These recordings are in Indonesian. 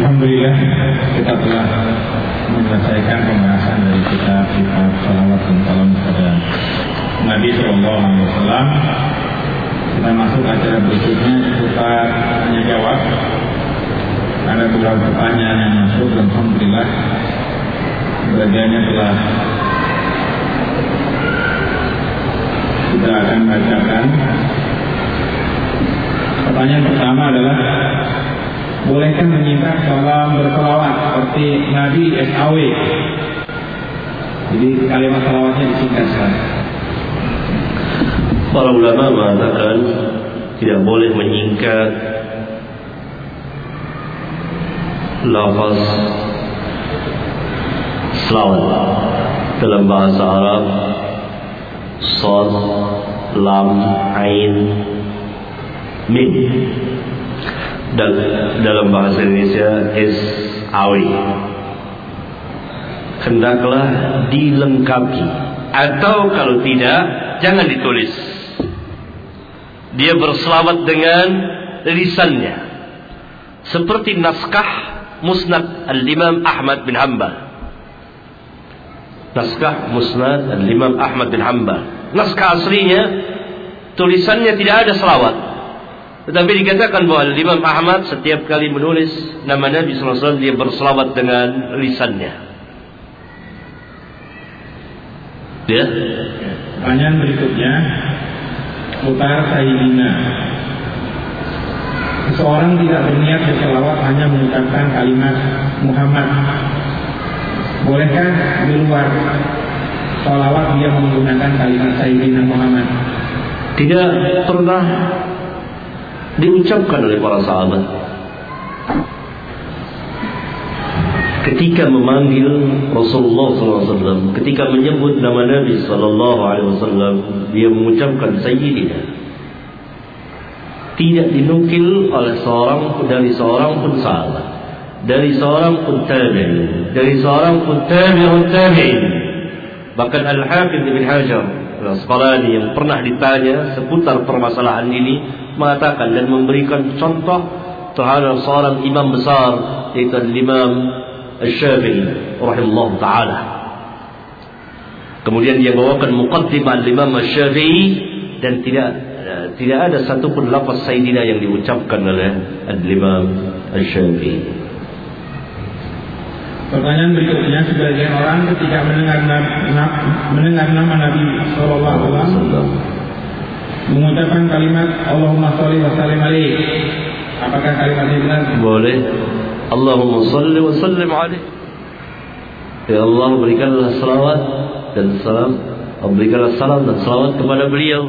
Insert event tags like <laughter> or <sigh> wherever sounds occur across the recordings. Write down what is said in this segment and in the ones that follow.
Alhamdulillah kita telah menyelesaikan pembahasan dari kitab kitab salawat dan salam kepada Nabi Shallallahu Alaihi Wasallam. Kita masuk acara berikutnya seputar tanya jawab. Ada beberapa pertanyaan yang masuk dan Alhamdulillah sebagiannya telah kita akan bacakan. Pertanyaan pertama adalah bolehkah menyingkat salam berselawat seperti Nabi SAW? Jadi kalimat salawatnya disingkat saja. Para ulama mengatakan tidak boleh menyingkat lafaz selawat dalam bahasa Arab Sad, Lam, Ain, Mim dan dalam bahasa Indonesia is awi. Hendaklah dilengkapi. Atau kalau tidak jangan ditulis. Dia berselawat dengan lisannya. Seperti naskah musnad al-imam Ahmad bin Hanbal. Naskah musnad al-imam Ahmad bin Hanbal. Naskah aslinya tulisannya tidak ada selawat tetapi dikatakan bahwa Imam Ahmad setiap kali menulis nama Nabi SAW dia berselawat dengan lisannya. Ya. Pertanyaan berikutnya Putar Sayyidina Seseorang tidak berniat berselawat hanya mengucapkan kalimat Muhammad Bolehkah di luar salawat dia menggunakan kalimat Sayyidina Muhammad? Tidak pernah diucapkan oleh para sahabat. Ketika memanggil Rasulullah SAW ketika menyebut nama Nabi SAW dia mengucapkan Sayyidina. Tidak dinukil oleh seorang dari seorang pun sahabat. Dari seorang pun tabi'in. Dari seorang pun tabi'un tabi'in. Bahkan Al-Hafidh Ibn Hajar Al-Asqalani yang pernah ditanya seputar permasalahan ini mengatakan dan memberikan contoh terhadap seorang imam besar yaitu Imam Asy-Syafi'i rahimahullah taala. Kemudian dia bawakan muqaddimah Imam Asy-Syafi'i dan tidak tidak ada satu pun lafaz sayyidina yang diucapkan oleh Imam Asy-Syafi'i. Pertanyaan berikutnya sebagian orang ketika mendengar mendengar nama Nabi Shallallahu Alaihi Wasallam mengucapkan kalimat Allahumma sholli wa sallim alaih. Apakah kalimat ini benar? Boleh. Allahumma sholli wa sallim alaih. Ya Allah berikanlah salawat dan salam berikanlah salam dan salawat kepada beliau.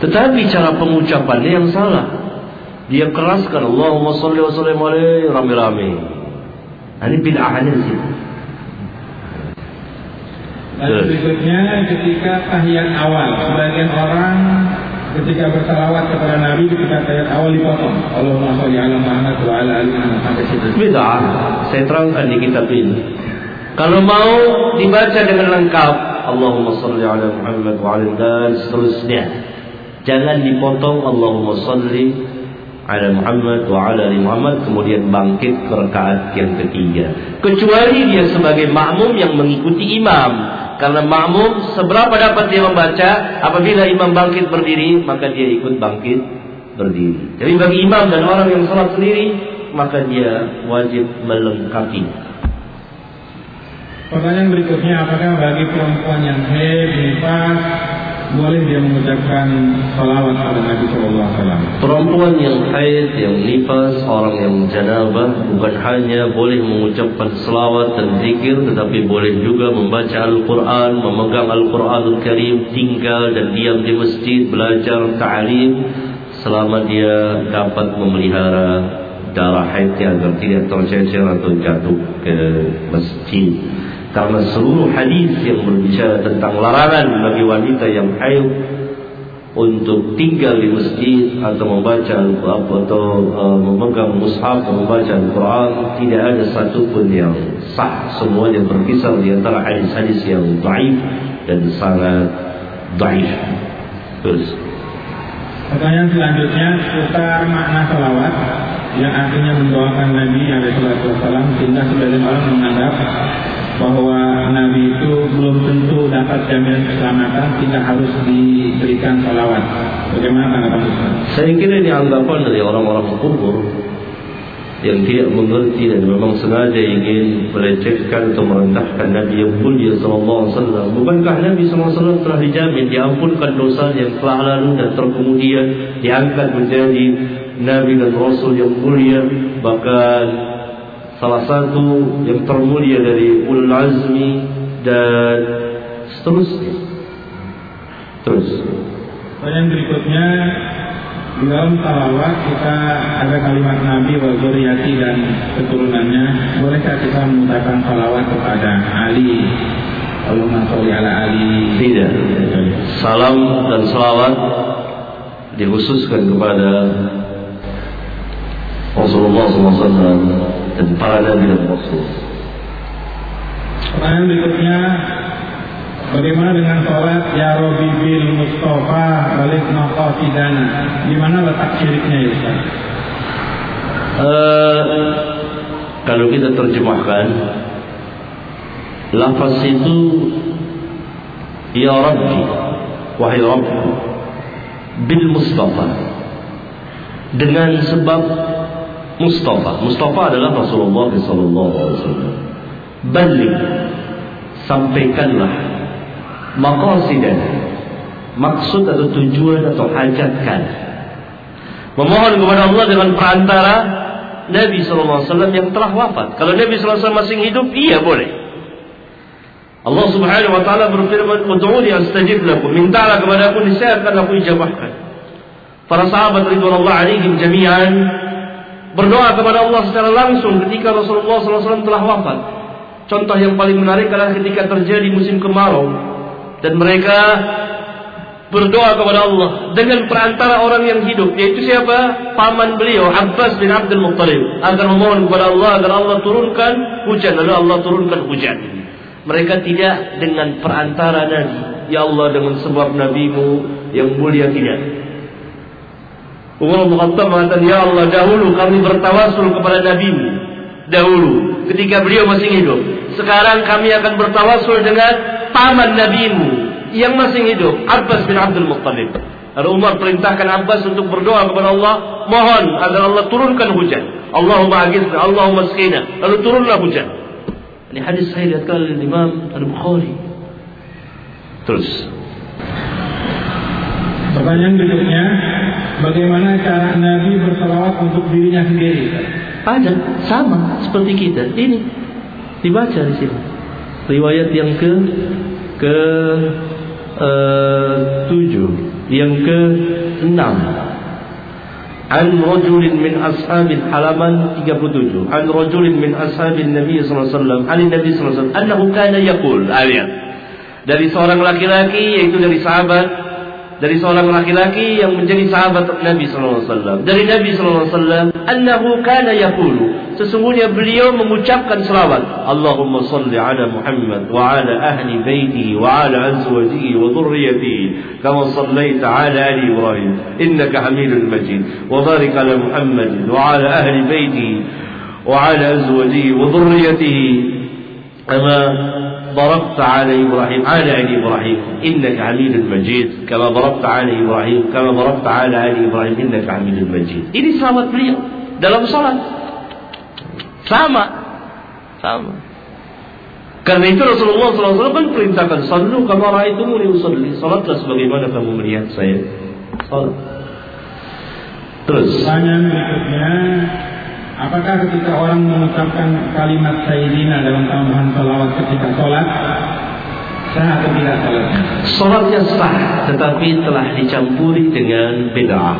Tetapi cara pengucapannya yang salah. Dia keraskan Allahumma sholli wa sallim alaih rame-rame. Ini bid'ahnya di situ. Dan berikutnya ketika tahiyat awal, sebagian orang ketika bersalawat kepada Nabi ketika tahiyat awal dipotong. Allahumma sholli ala Muhammad wa ala ali Muhammad sampai situ. Bid'ah. Saya terangkan di kitab ini. Kalau mau dibaca dengan lengkap, Allahumma sholli ala Muhammad wa ala dan seterusnya. Jangan dipotong Allahumma sholli ala Muhammad wa ala ali Muhammad kemudian bangkit ke rakaat yang ketiga. Kecuali dia sebagai makmum yang mengikuti imam. Karena makmum seberapa dapat dia membaca apabila imam bangkit berdiri maka dia ikut bangkit berdiri. Jadi bagi imam dan orang yang salat sendiri maka dia wajib melengkapi. Pertanyaan berikutnya apakah bagi perempuan yang haid, boleh dia mengucapkan salawat kepada Nabi Shallallahu Alaihi Wasallam. Perempuan yang haid, yang nifas, orang yang janabah bukan hanya boleh mengucapkan salawat dan zikir, tetapi boleh juga membaca Al-Quran, memegang Al-Quranul Karim, tinggal dan diam di masjid, belajar ta'alim, selama dia dapat memelihara darah haidnya agar tidak tercecer atau jatuh ke masjid. Karena seluruh hadis yang berbicara tentang larangan bagi wanita yang haid untuk tinggal di masjid atau membaca atau uh, memegang mushaf atau membaca Al-Quran tidak ada satu pun yang sah semuanya berkisar di antara hadis-hadis yang daif dan sangat daif terus. Pertanyaan selanjutnya seputar makna salawat yang artinya mendoakan Nabi Alaihissalam sehingga sebagian orang menganggap bahwa Nabi itu belum tentu dapat jaminan keselamatan sehingga harus diberikan salawat. Bagaimana tanggapan? Saya kira ini anggapan dari orang-orang kubur yang tidak mengerti dan memang sengaja ingin melecehkan atau merendahkan Nabi yang mulia sallallahu alaihi wasallam. Bukankah Nabi sallallahu alaihi wasallam telah dijamin diampunkan dosa yang telah lalu dan terkemudian diangkat menjadi Nabi dan Rasul yang mulia bahkan salah satu yang termulia dari ulul azmi dan seterusnya. Terus. Pertanyaan berikutnya di dalam salawat kita ada kalimat Nabi wa zuriyati dan keturunannya. Bolehkah kita mengucapkan salawat kepada Ali? Allahumma sholli ala Ali. Tidak. Salam dan salawat dikhususkan kepada Rasulullah SAW dan rasul. Pertanyaan berikutnya Bagaimana dengan sholat Ya Robi bil Mustafa balik maqasidana Di mana letak syiriknya ya Ustaz? Uh, kalau kita terjemahkan lafaz itu Ya Rabbi Wahai Rabbi Bil Mustafa Dengan sebab Mustafa. Mustafa adalah Rasulullah SAW Balik. Sampaikanlah maqasidan maksud atau tujuan atau hajatkan. Memohon kepada Allah dengan perantara Nabi SAW yang telah wafat. Kalau Nabi SAW masih hidup iya boleh. Allah Subhanahu wa taala berfirman ud'uni astajib lakum. Mintalah kepada aku niscaya akan aku ijabahkan. Para sahabat ridwanullah alaihim jami'an berdoa kepada Allah secara langsung ketika Rasulullah SAW telah wafat. Contoh yang paling menarik adalah ketika terjadi musim kemarau dan mereka berdoa kepada Allah dengan perantara orang yang hidup yaitu siapa? Paman beliau Abbas bin Abdul Muttalib agar memohon kepada Allah agar Allah turunkan hujan lalu Allah turunkan hujan. Mereka tidak dengan perantara Nabi. Ya Allah dengan sebab nabimu yang mulia tidak Umar bin Khattab mengatakan ya Allah dahulu kami bertawasul kepada nabimu dahulu ketika beliau masih hidup. Sekarang kami akan bertawasul dengan paman nabimu yang masih hidup Abbas bin Abdul Muttalib. Lalu Umar perintahkan Abbas untuk berdoa kepada Allah mohon agar Allah turunkan hujan. Allahumma agizna Allahumma skina lalu turunlah hujan. Ini hadis saya lihat oleh Imam Al-Bukhari. Terus Pertanyaan berikutnya, bagaimana cara Nabi bersalawat untuk dirinya sendiri? Ada, sama seperti kita. Ini dibaca di sini. Riwayat yang ke ke uh, tujuh. Yang ke enam. An rajulin min ashabil halaman 37 An rajulin min ashabil Nabi sallallahu alaihi wasallam. An Nabi sallallahu alaihi wasallam. Annahu kana yaqul. Ayat dari seorang laki-laki yaitu dari sahabat dari seorang laki-laki yang menjadi sahabat Nabi sallallahu alaihi wasallam. Dari Nabi sallallahu alaihi wasallam, annahu kana yaqulu, sesungguhnya beliau mengucapkan selawat, Allahumma salli ala Muhammad wa ala ahli baitihi wa ala azwajihi wa dhurriyyatihi kama sallaita ala ali Ibrahim innaka Hamidul Majid wa barik ala Muhammad wa ala ahli baitihi azwajihi wa dhurriyyatihi kama ضربت على إبراهيم على آل إبراهيم إنك حميد مجيد كما ضربت على إبراهيم كما ضربت على آل إبراهيم إنك حميد مجيد ini selamat beliau dalam salat sama sama karena itu Rasulullah SAW kan perintahkan Sallu kama ra'aitumuni usalli Salatlah sebagaimana kamu melihat saya Salat Terus Pertanyaan berikutnya Apakah ketika orang mengucapkan kalimat Sayyidina dalam tambahan salawat ketika sholat sah atau tidak sholatnya? Sholatnya sah, tetapi telah dicampuri dengan bid'ah.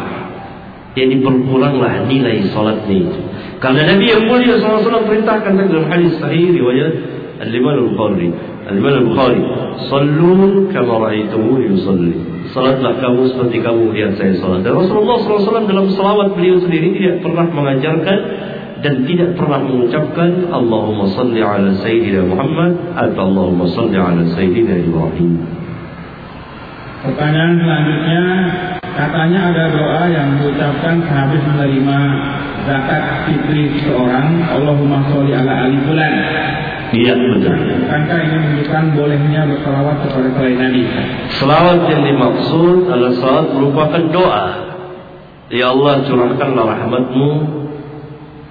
Jadi berkuranglah nilai sholatnya itu. Karena Nabi yang mulia SAW perintahkan dalam hadis sahih riwayat Al-Imam Al-Bukhari. Al-Imam Al-Bukhari, "Sallu kama ra'aitumuni yusalli." Salatlah kamu seperti kamu lihat saya salat. Dan Rasulullah SAW dalam salawat beliau sendiri tidak pernah mengajarkan dan tidak pernah mengucapkan Allahumma salli ala Sayyidina Muhammad atau Allahumma salli ala Sayyidina Ibrahim. Pertanyaan selanjutnya, katanya ada doa yang diucapkan habis menerima zakat fitri seorang, Allahumma sholli ala ali fulan. Iya betul. Bukankah ini menunjukkan bolehnya bersalawat kepada selain Nabi? Selawat yang dimaksud adalah salawat merupakan doa. Ya Allah curahkanlah rahmatmu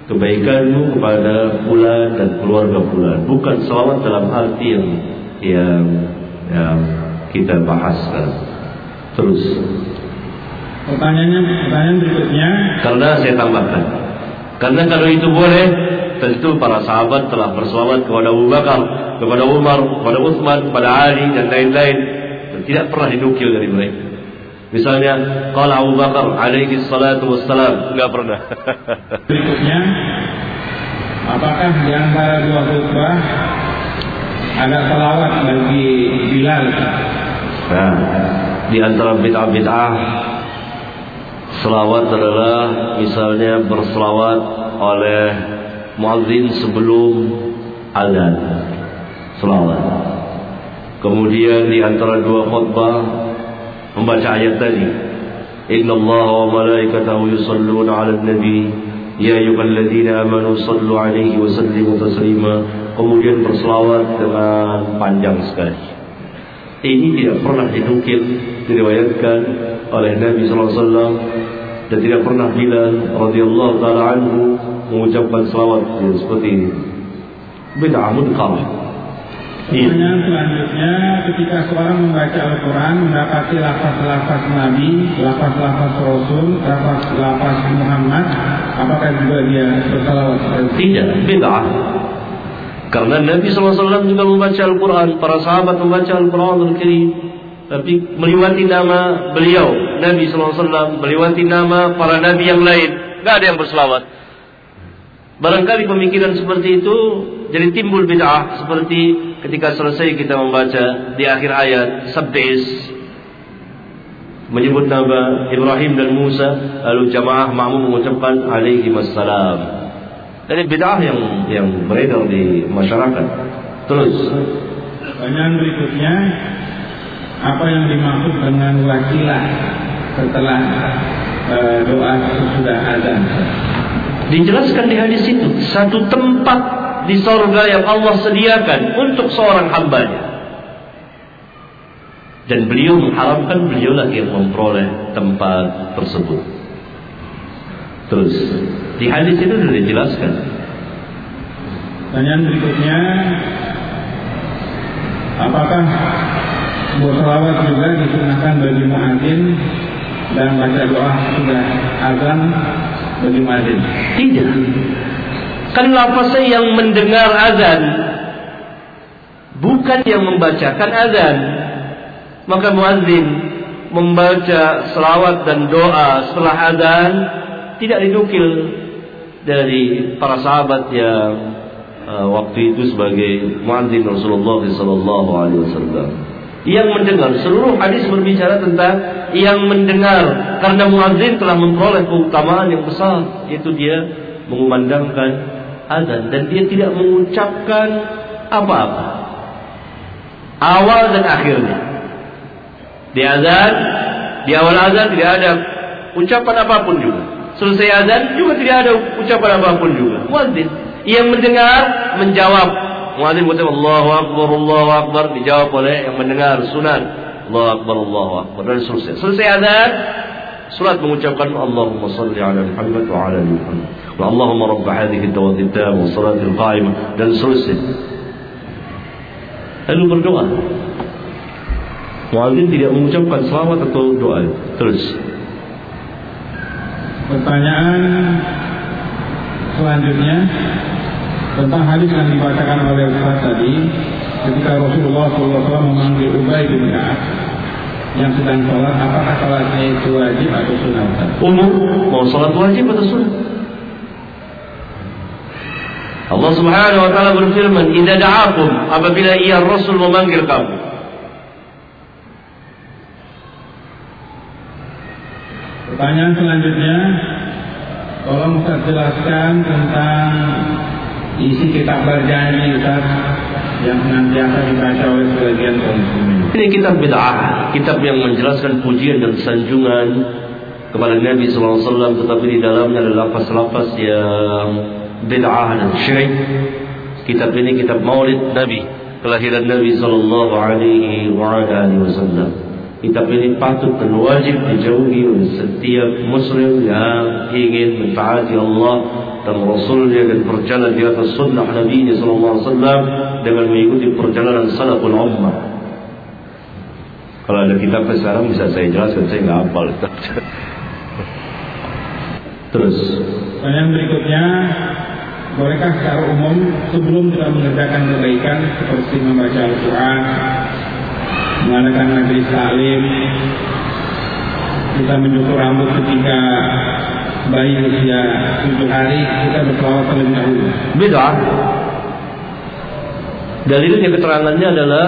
kebaikanmu kepada bulan dan keluarga bulan. Bukan selawat dalam arti yang yang, yang kita bahas Terus. Pertanyaannya, pertanyaan berikutnya. Karena saya tambahkan. Karena kalau itu boleh, tentu para sahabat telah berselawat kepada Abu Bakar, kepada Umar, kepada Uthman, kepada Ali dan lain-lain. Dan tidak pernah dinukil dari mereka. Misalnya, kalau Abu Bakar alaihi salatu wassalam. Enggak pernah. <laughs> Berikutnya, apakah di antara dua khutbah ada salawat bagi Bilal? Nah, di antara bid'ah-bid'ah selawat adalah misalnya berselawat oleh muadzin sebelum azan. Selawat. Kemudian di antara dua khutbah membaca ayat tadi. Inna Allah wa malaikatahu yusalluna 'alan nabi ya ayyuhalladzina amanu sallu 'alaihi wa sallimu taslima. Kemudian berselawat dengan panjang sekali. Ini tidak pernah dinukil diriwayatkan oleh Nabi sallallahu alaihi wasallam dan tidak pernah Bilal radhiyallahu taala anhu mengucapkan selawat seperti ini. Bid'ah munkarah. Pertanyaan selanjutnya, ketika seorang membaca Al-Quran mendapati lafaz-lafaz Nabi, lafaz-lafaz Rasul, lafaz-lafaz Muhammad, apakah juga dia bersalawat? Tidak, bid'ah. Karena Nabi SAW juga membaca Al-Quran, para sahabat membaca Al-Quran Al-Karim. Tapi melewati nama beliau, Nabi SAW, melewati nama para Nabi yang lain. Tidak ada yang berselawat. Barangkali pemikiran seperti itu jadi timbul bid'ah seperti ketika selesai kita membaca di akhir ayat sabdis menyebut nama Ibrahim dan Musa lalu jamaah makmum mengucapkan alaihi wassalam. Jadi bid'ah yang yang beredar di masyarakat. Terus Pertanyaan berikutnya, apa yang dimaksud dengan wakilah setelah uh, doa sesudah azan? Dijelaskan di hadis itu satu tempat di sorga yang Allah sediakan untuk seorang hambanya. Dan beliau mengharapkan beliau lagi yang memperoleh tempat tersebut. Terus di hadis itu sudah dijelaskan. Pertanyaan berikutnya, apakah berselawat juga disunahkan bagi muadzin dan baca doa sudah azan muadzin? Tidak. Kan lafaznya yang mendengar azan bukan yang membacakan azan. Maka muadzin membaca selawat dan doa setelah azan tidak dinukil dari para sahabat yang uh, waktu itu sebagai muadzin Rasulullah sallallahu alaihi wasallam. Yang mendengar seluruh hadis berbicara tentang yang mendengar karena muadzin telah memperoleh keutamaan yang besar yaitu dia mengumandangkan azan dan dia tidak mengucapkan apa-apa. Awal dan akhirnya. Di azan, di awal azan tidak ada ucapan apa pun juga. Selesai azan juga tidak ada ucapan apa pun juga. Muadzin yang mendengar menjawab. Muadzin berkata Allahu Akbar, Allahu Akbar dijawab oleh yang mendengar sunan. Allahu Akbar, Allahu Akbar dan selesai. Selesai azan surat mengucapkan Allahumma salli ala Muhammad wa ala Muhammad. Wa Allahumma rabb hadhihi at-tamma wa salati al-qa'imah dan selesai. Lalu berdoa. Muadzin tidak mengucapkan selawat atau doa. Terus. Pertanyaan selanjutnya tentang hadis yang dibacakan oleh Ustaz tadi ketika Rasulullah SAW memanggil Ubay bin Ka'ab yang sedang sholat, apakah sholatnya itu wajib atau sunnah? Umum, mau sholat wajib atau sunnah? Allah Subhanahu wa taala berfirman, "Idza da'akum," apabila ia Rasul memanggil kamu. Pertanyaan selanjutnya, tolong Ustaz jelaskan tentang isi kitab berjanji Ustaz yang senantiasa dibaca oleh sebagian muslimin. Ini kitab bid'ah, kitab yang menjelaskan pujian dan sanjungan kepada Nabi SAW tetapi di dalamnya adalah lafaz-lafaz yang bid'ah dan syirik. Kitab ini kitab Maulid Nabi, kelahiran Nabi sallallahu alaihi wasallam. Kitab ini patut dan wajib dijauhi oleh setiap muslim yang ingin mentaati Allah dan Rasulnya dan berjalan di atas sunnah Nabi wasallam dengan mengikuti perjalanan salaful ummah. Kalau ada kitab sekarang bisa saya jelaskan, saya nggak hafal. <laughs> Terus. Pertanyaan berikutnya, bolehkah secara umum sebelum kita mengerjakan kebaikan seperti membaca Al-Quran, mengadakan majlis salim, kita mencukur rambut ketika bayi usia hari, kita berselawat terlebih dahulu. Beda. Dalilnya keterangannya adalah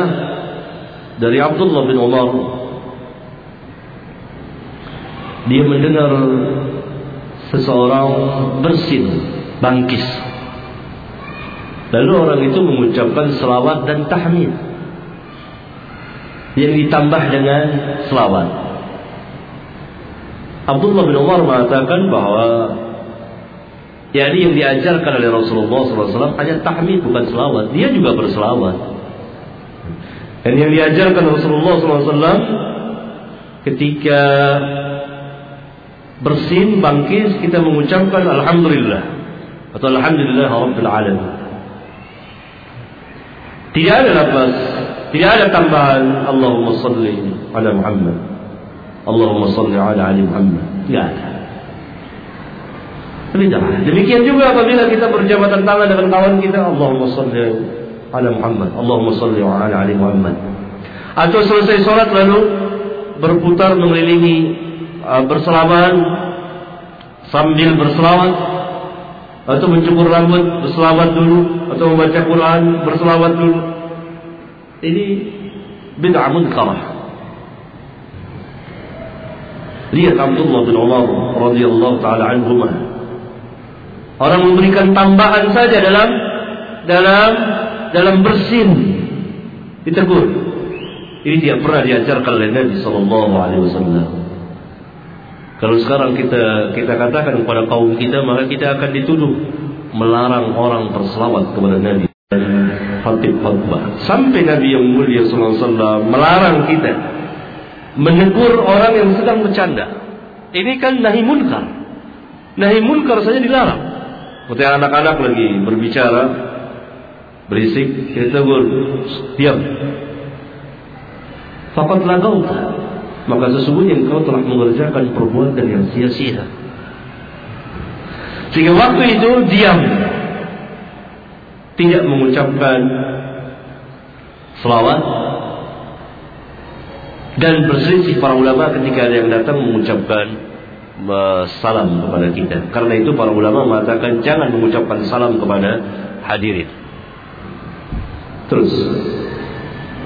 dari Abdullah bin Umar. Dia mendengar seseorang bersin, bangkis. Lalu orang itu mengucapkan selawat dan tahmid yang ditambah dengan selawat. Abdullah bin Umar mengatakan bahwa yakni yang diajarkan oleh Rasulullah SAW hanya tahmid bukan selawat. Dia juga berselawat. Dan yang diajarkan Rasulullah SAW ketika bersin bangkis kita mengucapkan alhamdulillah atau alhamdulillah rabbil alamin. Tidak ada lafaz, tidak ada tambahan Allahumma salli ala Muhammad. Allahumma salli ala ali Muhammad. Tidak ada. Demikian juga apabila kita berjabatan tangan dengan kawan kita, Allahumma salli ala Muhammad. Allahumma salli ala ali Muhammad. Atau selesai sholat lalu berputar mengelilingi uh, berselamat sambil berselawat atau mencukur rambut berselawat dulu atau membaca Quran berselawat dulu ini bid'ah munkarah lihat Abdullah bin Umar radhiyallahu taala anhuma orang memberikan tambahan saja dalam dalam dalam bersin ditegur ini tidak pernah diajarkan oleh Nabi sallallahu alaihi wasallam. Kalau sekarang kita kita katakan kepada kaum kita maka kita akan dituduh melarang orang berselawat kepada Nabi. Khatib khutbah. Sampai Nabi yang mulia sallallahu melarang kita menegur orang yang sedang bercanda. Ini kan nahi munkar. Nahi munkar saja dilarang. Seperti anak-anak lagi berbicara berisik, kita tegur, diam. Fakat lagauta maka sesungguhnya engkau telah mengerjakan perbuatan yang sia-sia. Sehingga waktu itu diam, tidak mengucapkan selawat dan berselisih para ulama ketika ada yang datang mengucapkan salam kepada kita. Karena itu para ulama mengatakan jangan mengucapkan salam kepada hadirin. Terus.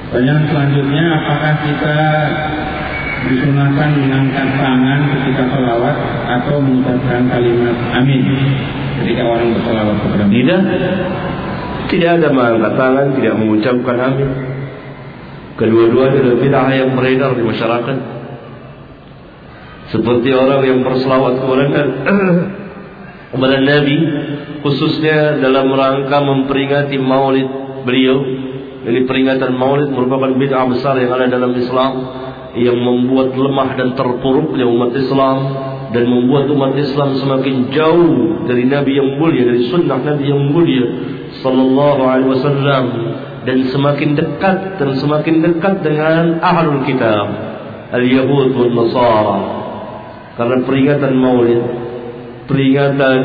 Pertanyaan selanjutnya, apakah kita disunahkan mengangkat tangan ketika selawat atau mengucapkan kalimat amin ketika orang berselawat kepada Tidak. Tidak ada mengangkat tangan, tidak mengucapkan amin. Kedua-duanya adalah bid'ah yang beredar di masyarakat. Seperti orang yang berselawat kepada <clears throat> kepada Nabi khususnya dalam rangka memperingati maulid beliau. Jadi peringatan maulid merupakan bid'ah besar yang ada dalam Islam yang membuat lemah dan terpuruknya umat Islam dan membuat umat Islam semakin jauh dari Nabi yang mulia dari sunnah Nabi yang mulia sallallahu alaihi wasallam dan semakin dekat dan semakin dekat dengan ahlul kitab al-yahud wal nasara karena peringatan maulid peringatan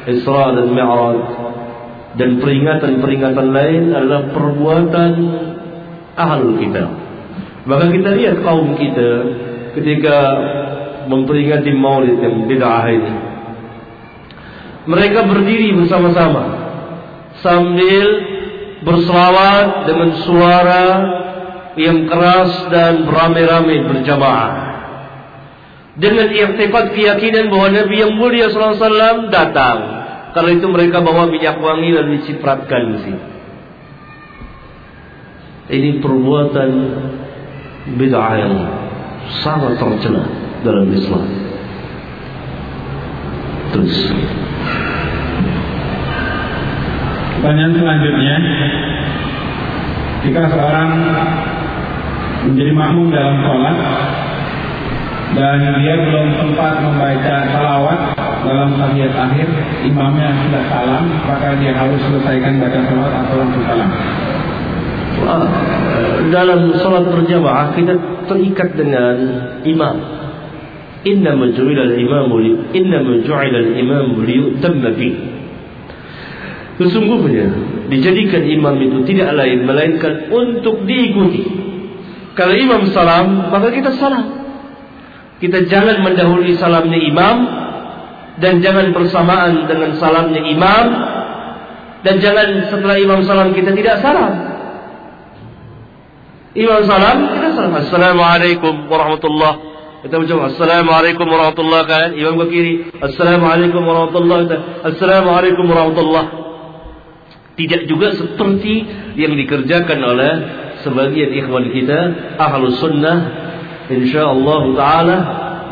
Isra dan Mi'raj dan peringatan-peringatan lain adalah perbuatan ahlul kitab Maka kita lihat kaum kita ketika memperingati maulid yang bid'ah ini. Mereka berdiri bersama-sama sambil berselawat dengan suara yang keras dan beramai-ramai berjamaah. Dengan iktifat keyakinan bahwa Nabi yang mulia SAW datang. Karena itu mereka bawa minyak wangi dan dicipratkan di sini. Ini perbuatan bid'ah yang sangat tercela dalam Islam. Terus. Pertanyaan selanjutnya, jika seorang menjadi makmum dalam sholat dan dia belum sempat membaca salawat dalam tahiyat akhir, imamnya sudah salam, maka dia harus selesaikan baca salawat atau langsung salam. Dalam sholat berjamaah kita terikat dengan imam. Inna maju'ila al-imamu li inna maju'ila al-imamu liyutamma bih. Sesungguhnya dijadikan imam itu tidak lain melainkan untuk diikuti. Kalau imam salam, maka kita salam. Kita jangan mendahului salamnya imam dan jangan bersamaan dengan salamnya imam dan jangan setelah imam salam kita tidak salam. Imam salam kita salam. Assalamualaikum warahmatullahi kita ucap Assalamualaikum warahmatullahi kan Imam ke kiri Assalamualaikum warahmatullahi Assalamualaikum warahmatullahi Tidak juga seperti Yang dikerjakan oleh Sebagian ikhwan kita Ahlus sunnah. InsyaAllah ta'ala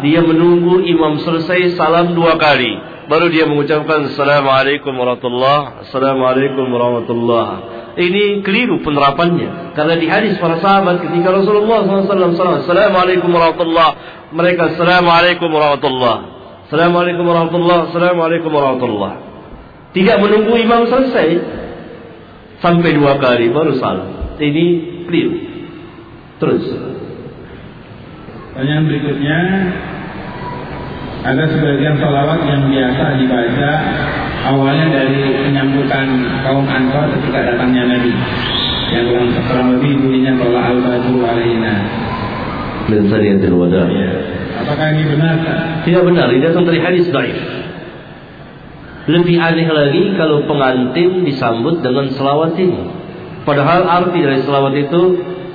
Dia menunggu imam selesai Salam dua kali. Baru dia mengucapkan Assalamualaikum warahmatullahi Assalamualaikum warahmatullahi ini keliru penerapannya. Karena di hadis para sahabat ketika Rasulullah SAW Assalamualaikum warahmatullahi mereka Assalamualaikum warahmatullahi Assalamualaikum warahmatullahi Assalamualaikum warahmatullahi Tidak menunggu imam selesai Sampai dua kali baru salam Ini clear Terus Pertanyaan berikutnya Ada sebagian salawat yang biasa dibaca Awalnya dari penyambutan kaum Ansar ketika datangnya Nabi Yang kurang lebih bunyinya Tola al-Badru alaina min saniyatil wada. Ya. Apakah ini benar? Tidak benar, ini datang dari hadis dhaif. Lebih aneh lagi kalau pengantin disambut dengan selawat ini. Padahal arti dari selawat itu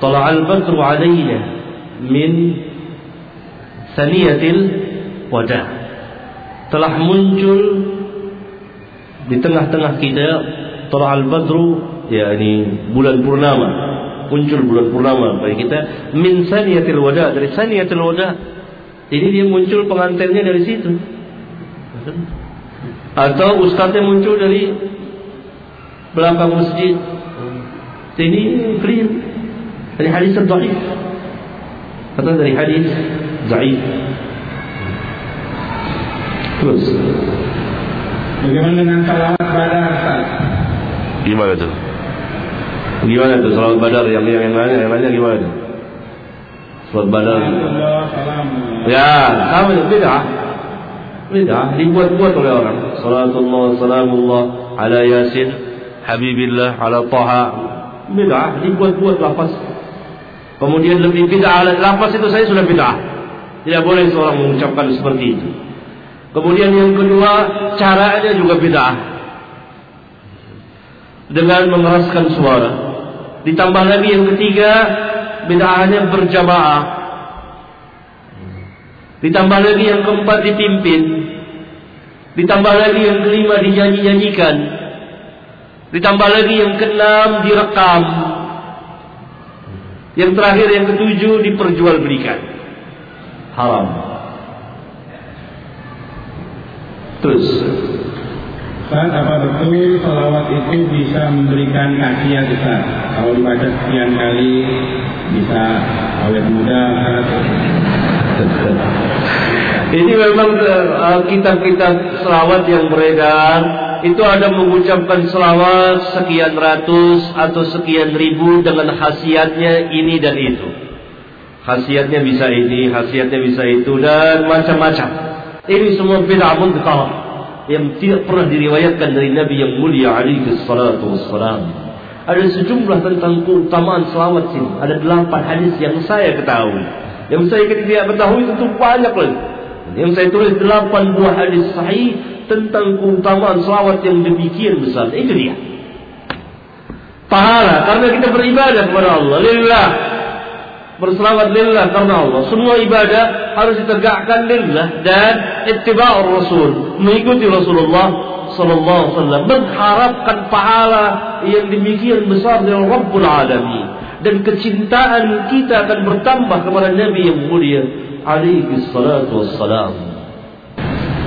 Tala'al badru alaina min saniyatil wada. Telah muncul di tengah-tengah kita Tala'al badru yakni bulan purnama muncul bulan purnama bagi kita min saniyatil wada dari saniyatil wada jadi dia muncul pengantinnya dari situ atau ustaznya muncul dari belakang masjid. Ini clear. Dari hadis dhaif. Atau dari hadis dhaif. Terus. Bagaimana dengan salawat badar gimana tuh? Gimana tuh salat badar? Yang yang yang lainnya yang lainnya gimana tuh? Salat badar. Ya, sama bid'ah. Bid'ah dibuat-buat oleh orang. Salatullah salamullah ala Yasin Habibillah ala Taha. Bid'ah dibuat-buat lafaz. Kemudian lebih bid'ah lafaz itu saya sudah bid'ah. Tidak boleh seorang mengucapkan seperti itu. Kemudian yang kedua, caranya juga bid'ah. Dengan mengeraskan suara. Ditambah lagi yang ketiga bid'ahnya berjamaah. Ditambah lagi yang keempat dipimpin. Ditambah lagi yang kelima dinyanyi-nyanyikan. Ditambah lagi yang keenam direkam. Yang terakhir yang ketujuh diperjualbelikan. Haram. Terus Ustaz, apa betul salawat itu bisa memberikan khasiat besar? Kalau dibaca sekian kali bisa awet muda. <laughs> Ini memang uh, kitab-kitab selawat yang beredar itu ada mengucapkan selawat sekian ratus atau sekian ribu dengan khasiatnya ini dan itu. Khasiatnya bisa ini, khasiatnya bisa itu dan macam-macam. Ini semua bid'ah muntaha yang tidak pernah diriwayatkan dari Nabi yang mulia alaihi salatu wassalam. Ada sejumlah tentang keutamaan selawat sini. Ada delapan hadis yang saya ketahui. Yang saya tidak ketahui itu banyak lagi. Yang saya tulis delapan buah hadis sahih tentang keutamaan selawat yang demikian besar. Itu dia. Pahala karena kita beribadah kepada Allah. Lillah berselawat lillah karena Allah. Semua ibadah harus ditegakkan lillah dan ittiba'ur rasul, mengikuti Rasulullah sallallahu alaihi wasallam, mengharapkan pahala yang demikian besar dari Rabbul Alamin dan kecintaan kita akan bertambah kepada Nabi yang mulia alaihi salatu wassalam.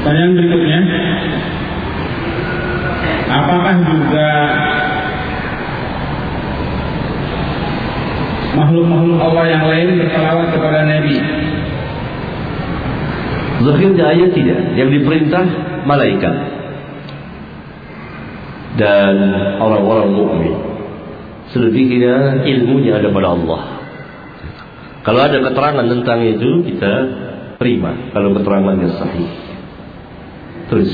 Pertanyaan berikutnya, apakah juga makhluk-makhluk Allah yang lain bersalawat kepada Nabi? Zahirnya ayat tidak. Yang diperintah malaikat dan orang-orang mukmin. Selebihnya ilmunya ada pada Allah. Kalau ada keterangan tentang itu kita terima. Kalau keterangannya sahih. Terus.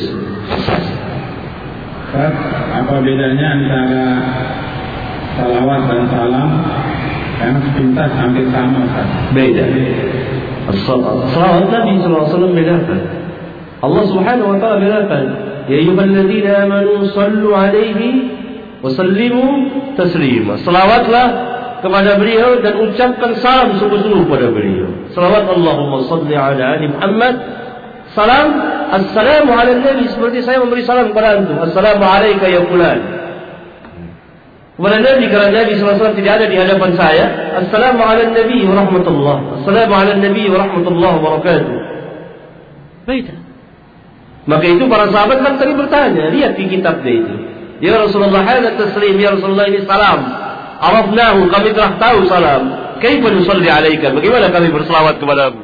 apa bedanya antara salawat dan salam? Karena sepintas hampir sama Ustaz. Beda. Salawat Nabi SAW bedakan. Allah Subhanahu wa taala bedakan. Ya ayyuhalladzina amanu sallu alaihi wa sallimu taslima. Salawatlah kepada beliau dan ucapkan salam sungguh-sungguh kepada beliau. Salawat Allahumma salli ala ali Muhammad. Salam Assalamu ala Nabi seperti saya memberi salam kepada antum. Assalamu alayka ya fulan. Kepada Nabi kerana Nabi SAW tidak ada di hadapan saya. Assalamu ala Nabi wa rahmatullah. Assalamu ala Nabi wa rahmatullah wa barakatuh. Beda. Maka itu para sahabat kan tadi bertanya, lihat di kitab dia itu. Ya Rasulullah, hadza taslim, ya Rasulullah ini salam. Arafnahu, kami telah tahu salam. Kaifa nusalli alaika? Bagaimana kami berselawat kepadamu?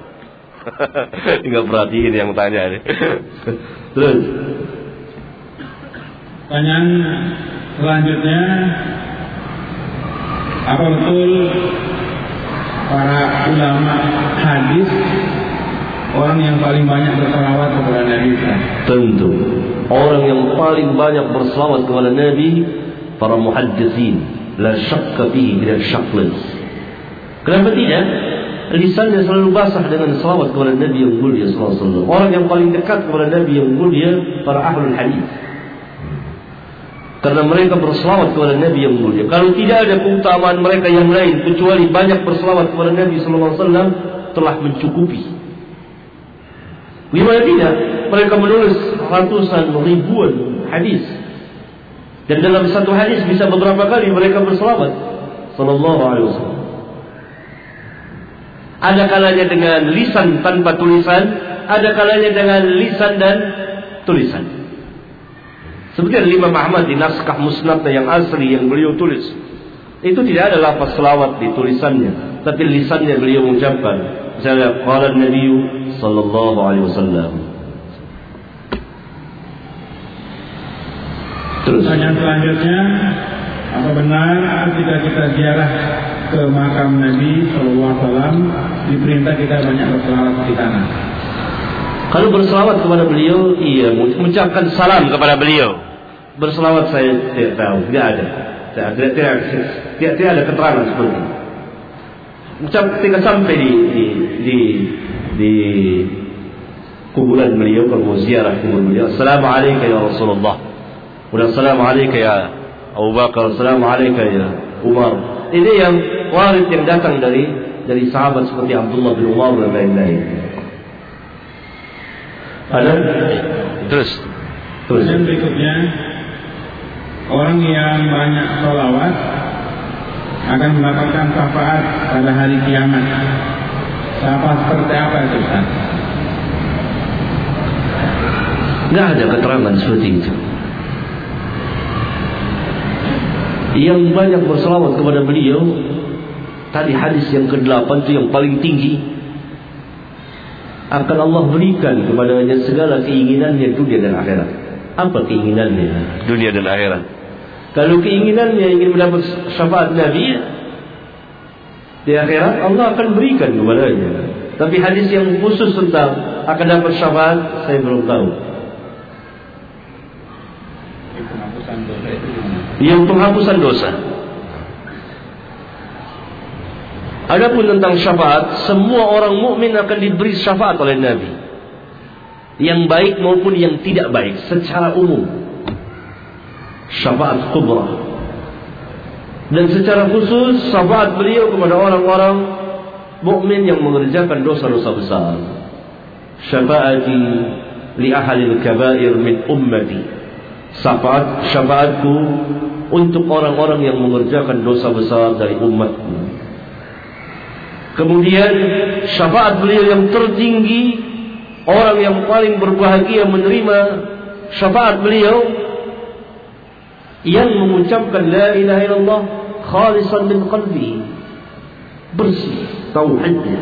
<laughs> Enggak perhatiin yang tanya ini. <laughs> Terus. Pertanyaan selanjutnya apa betul para ulama hadis orang yang paling banyak berselawat kepada Nabi Tentu. Orang yang paling banyak berselawat kepada Nabi para muhaddisin. La syakka fihi syakless. Kenapa tidak? Lisannya selalu basah dengan selawat kepada Nabi yang mulia sallallahu Orang yang paling dekat kepada Nabi yang mulia para ahlul hadis. Karena mereka berselawat kepada Nabi yang mulia. Kalau tidak ada keutamaan mereka yang lain kecuali banyak berselawat kepada Nabi wasallam telah mencukupi. Gimana tidak? Mereka menulis ratusan ribuan hadis. Dan dalam satu hadis bisa beberapa kali mereka berselawat sallallahu alaihi wasallam. Ada kalanya dengan lisan tanpa tulisan, ada kalanya dengan lisan dan tulisan. Seperti Imam Ahmad di naskah musnadnya yang asli yang beliau tulis. Itu tidak ada lafaz selawat di tulisannya, tapi lisannya beliau mengucapkan. Misalnya qala Nabi sallallahu alaihi wasallam. Terus. Pertanyaan selanjutnya, apa benar ketika kita ziarah ke makam Nabi Sallallahu Alaihi Wasallam diperintah kita banyak berselawat di sana? Kalau berselawat kepada beliau, iya, mengucapkan salam kepada beliau. Berselawat saya tidak tahu, tidak ada. Tidak, tidak, tidak, tidak, tidak ada keterangan seperti itu. Ucap ketika sampai di di di, di kuburan beliau kalau ziarah kubur beliau. Assalamualaikum ya Rasulullah. Assalamualaikum ya Abu Bakar. Assalamualaikum ya Umar. Ini yang warid yang datang dari dari sahabat seperti Abdullah bin Umar dan lain-lain. Ada? Terus. Terus. Yang berikutnya, orang yang banyak sholawat akan mendapatkan syafaat pada hari kiamat. Syafaat seperti apa itu Ustaz? Tidak ada keterangan seperti itu. Yang banyak berselawat kepada beliau Tadi hadis yang ke-8 itu yang paling tinggi. Akan Allah berikan kepadanya segala keinginannya dunia dan akhirat. Apa keinginannya? Dunia dan akhirat. Kalau keinginannya ingin mendapat syafaat Nabi Di akhirat Allah akan berikan kepadanya. Tapi hadis yang khusus tentang Akan dapat syafaat Saya belum tahu Yang penghapusan dosa Adapun tentang syafaat, semua orang mukmin akan diberi syafaat oleh Nabi. Yang baik maupun yang tidak baik secara umum. Syafaat kubra. Dan secara khusus syafaat beliau kepada orang-orang mukmin yang mengerjakan dosa-dosa besar. Syafaati li ahli al-kaba'ir min ummati. Syafaat syafaatku untuk orang-orang yang mengerjakan dosa besar dari umatku. Kemudian syafaat beliau yang tertinggi orang yang paling berbahagia menerima syafaat beliau yang mengucapkan la ilaha illallah khalisan min qalbi bersih tauhidnya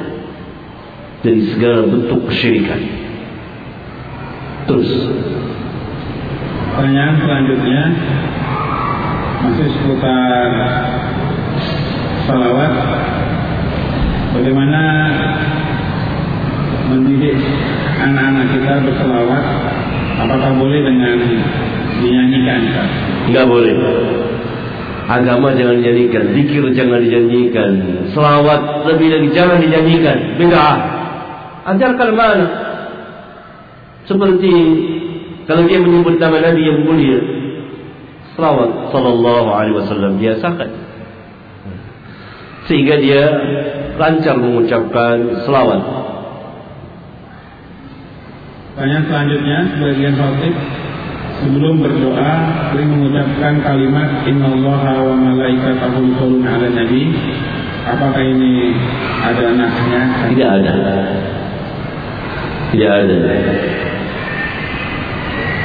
dari segala bentuk kesyirikan terus pertanyaan selanjutnya masih seputar salawat bagaimana mendidik anak-anak kita berselawat apakah boleh dengan dinyanyikan? Enggak boleh. Agama jangan dijadikan, zikir jangan dijanjikan, selawat lebih lagi jangan dijanjikan. Bid'ah. Ajarkan mana? Seperti kalau dia menyebut nama Nabi yang mulia, selawat sallallahu alaihi wasallam biasakan. Sehingga dia lancar mengucapkan selawat. Pertanyaan selanjutnya sebagian khotib sebelum berdoa sering mengucapkan kalimat innallaha wa malaikatahu yusholluna 'alan nabi. Apakah ini ada nasnya? Tidak ada. Tidak ada.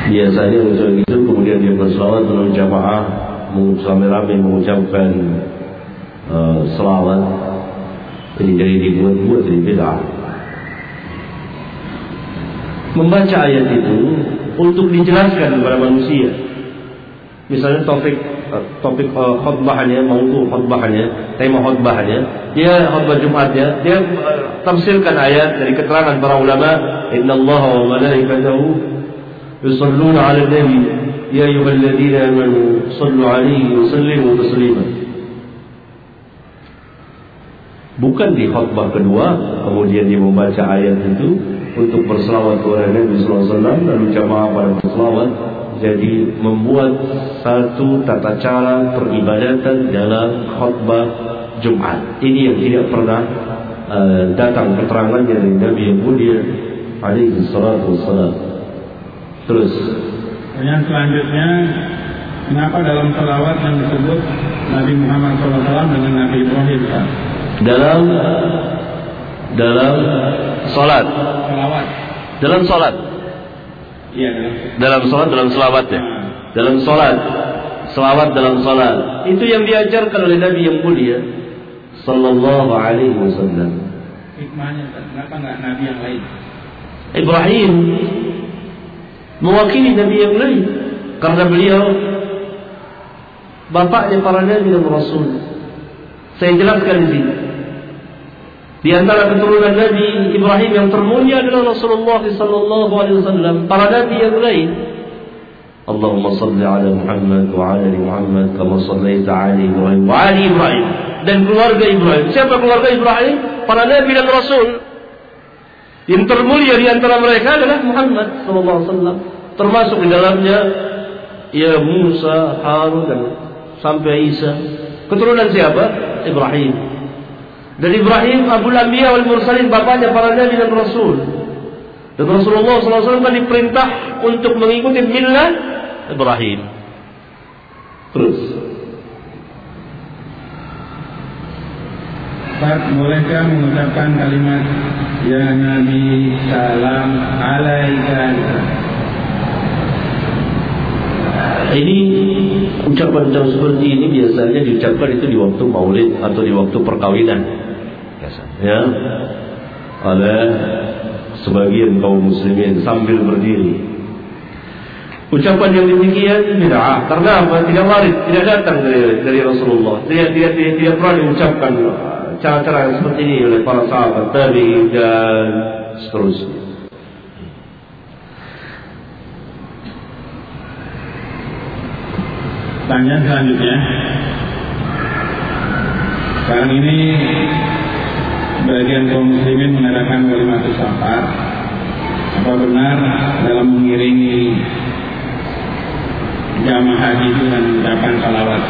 Biasanya usul itu kemudian dia berselawat dalam jamaah sampai ramai mengucapkan uh, selawat ini jadi dibuat-buat jadi beda. Membaca ayat itu untuk dijelaskan kepada manusia. Misalnya topik topik uh, khutbahnya, mautu khutbahnya, tema khutbahnya, dia khutbah Jumatnya, dia tafsirkan ayat dari keterangan para ulama, "Innallaha wa malaikatahu yusalluna 'alan nabi, ya ayyuhalladzina amanu sallu 'alaihi wa sallimu taslima." Bukan di khutbah kedua, kemudian dia membaca ayat itu untuk berselawat kepada Nabi SAW lalu jamaah pada berselawat jadi membuat satu tata cara peribadatan dalam khutbah Jumat. Ini yang tidak pernah uh, datang keterangannya dari Nabi yang mulia alaihi salatu wassalam. Terus Pertanyaan selanjutnya Kenapa dalam salawat yang disebut Nabi Muhammad SAW dengan Nabi Ibrahim Pak? dalam dalam salat, Salawat dalam salat, Iya dalam salat dalam selawat ya. Dalam salat, selawat dalam salat. Itu yang diajarkan oleh Nabi yang mulia sallallahu alaihi wasallam. hikmahnya. Kenapa nggak Nabi yang lain? Ibrahim mewakili Nabi yang lain karena beliau bapaknya para nabi dan rasul. Saya jelaskan di sini. Di antara keturunan Nabi Ibrahim yang termulia adalah Rasulullah sallallahu alaihi wasallam, para nabi yang lain. Allahumma salli ala Muhammad wa ala ali Muhammad kama sallaita ala Ibrahim wa ali Ibrahim dan keluarga Ibrahim. Siapa keluarga Ibrahim? Para nabi dan rasul. Yang termulia di antara mereka adalah Muhammad sallallahu alaihi wasallam. Termasuk di dalamnya ya Musa, Harun dan sampai Isa. Keturunan siapa? Ibrahim. Dan Ibrahim Abu Lambiya wal Mursalin bapaknya para nabi dan rasul. Dan Rasulullah SAW kan diperintah untuk mengikuti millah Ibrahim. Terus. Pak, bolehkah mengucapkan kalimat Ya Nabi salam alaika Ini ucapan-ucapan seperti ini biasanya diucapkan itu di waktu maulid atau di waktu perkawinan. Ya. Oleh sebagian kaum muslimin sambil berdiri. Ucapan yang demikian bid'ah. Karena apa? Tidak warid, tidak datang dari dari Rasulullah. Tidak tidak tidak, tidak pernah diucapkan cara-cara seperti ini oleh para sahabat tabi'in dan seterusnya. Pertanyaan selanjutnya. Sekarang ini Bagian kaum muslimin mengadakan kalimat safar Apa benar dalam mengiringi Jamaah haji dengan ucapan salawat?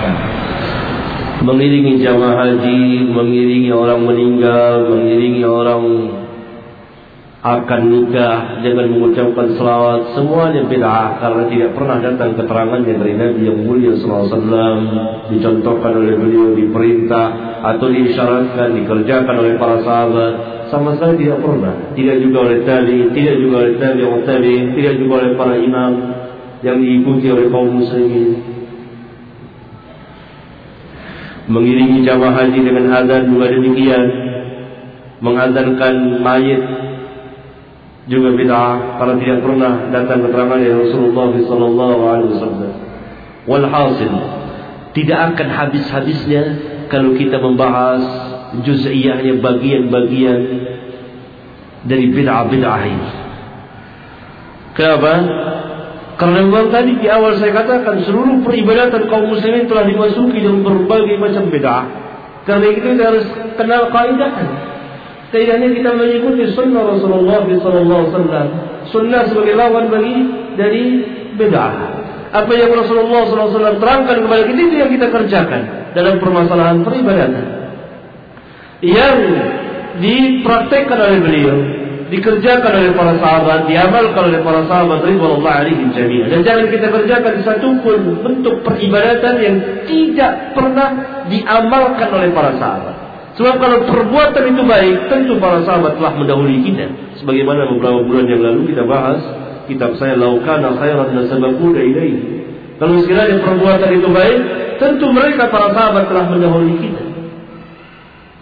Mengiringi jamaah haji, mengiringi orang meninggal, mengiringi orang akan nikah dengan mengucapkan selawat semuanya bid'ah karena tidak pernah datang keterangannya dari Nabi yang mulia SAW dicontohkan oleh beliau diperintah atau diisyaratkan dikerjakan oleh para sahabat sama sekali tidak pernah. Tidak juga oleh tabi, tidak juga oleh tabi tabi, tidak juga oleh para imam yang diikuti oleh kaum muslimin. Mengiringi jamaah haji dengan azan juga demikian. Mengazankan mayit juga bid'ah karena tidak pernah datang keterangan dari Rasulullah sallallahu alaihi wasallam. Walhasil tidak akan habis-habisnya kalau kita membahas juz'iyahnya bagian-bagian dari bid'ah-bid'ah ini. Kenapa? Karena memang tadi di awal saya katakan seluruh peribadatan kaum muslimin telah dimasuki dalam berbagai macam bid'ah. Karena itu kita harus kenal kaidahnya. Kaidahnya kita mengikuti sunnah Rasulullah SAW. Sunnah sebagai lawan bagi dari bid'ah. Apa yang Rasulullah SAW terangkan kepada kita itu yang kita kerjakan dalam permasalahan peribadatan. Yang dipraktekkan oleh beliau, dikerjakan oleh para sahabat, diamalkan oleh para sahabat radhiyallahu alaihim jami'an. Dan jangan kita kerjakan satu pun bentuk peribadatan yang tidak pernah diamalkan oleh para sahabat. Sebab kalau perbuatan itu baik, tentu para sahabat telah mendahului kita. Sebagaimana beberapa bulan yang lalu kita bahas kitab saya Laukana khairan nasabaku ilaihi. Kalau sekiranya perbuatan itu baik, tentu mereka para sahabat telah mendahului kita.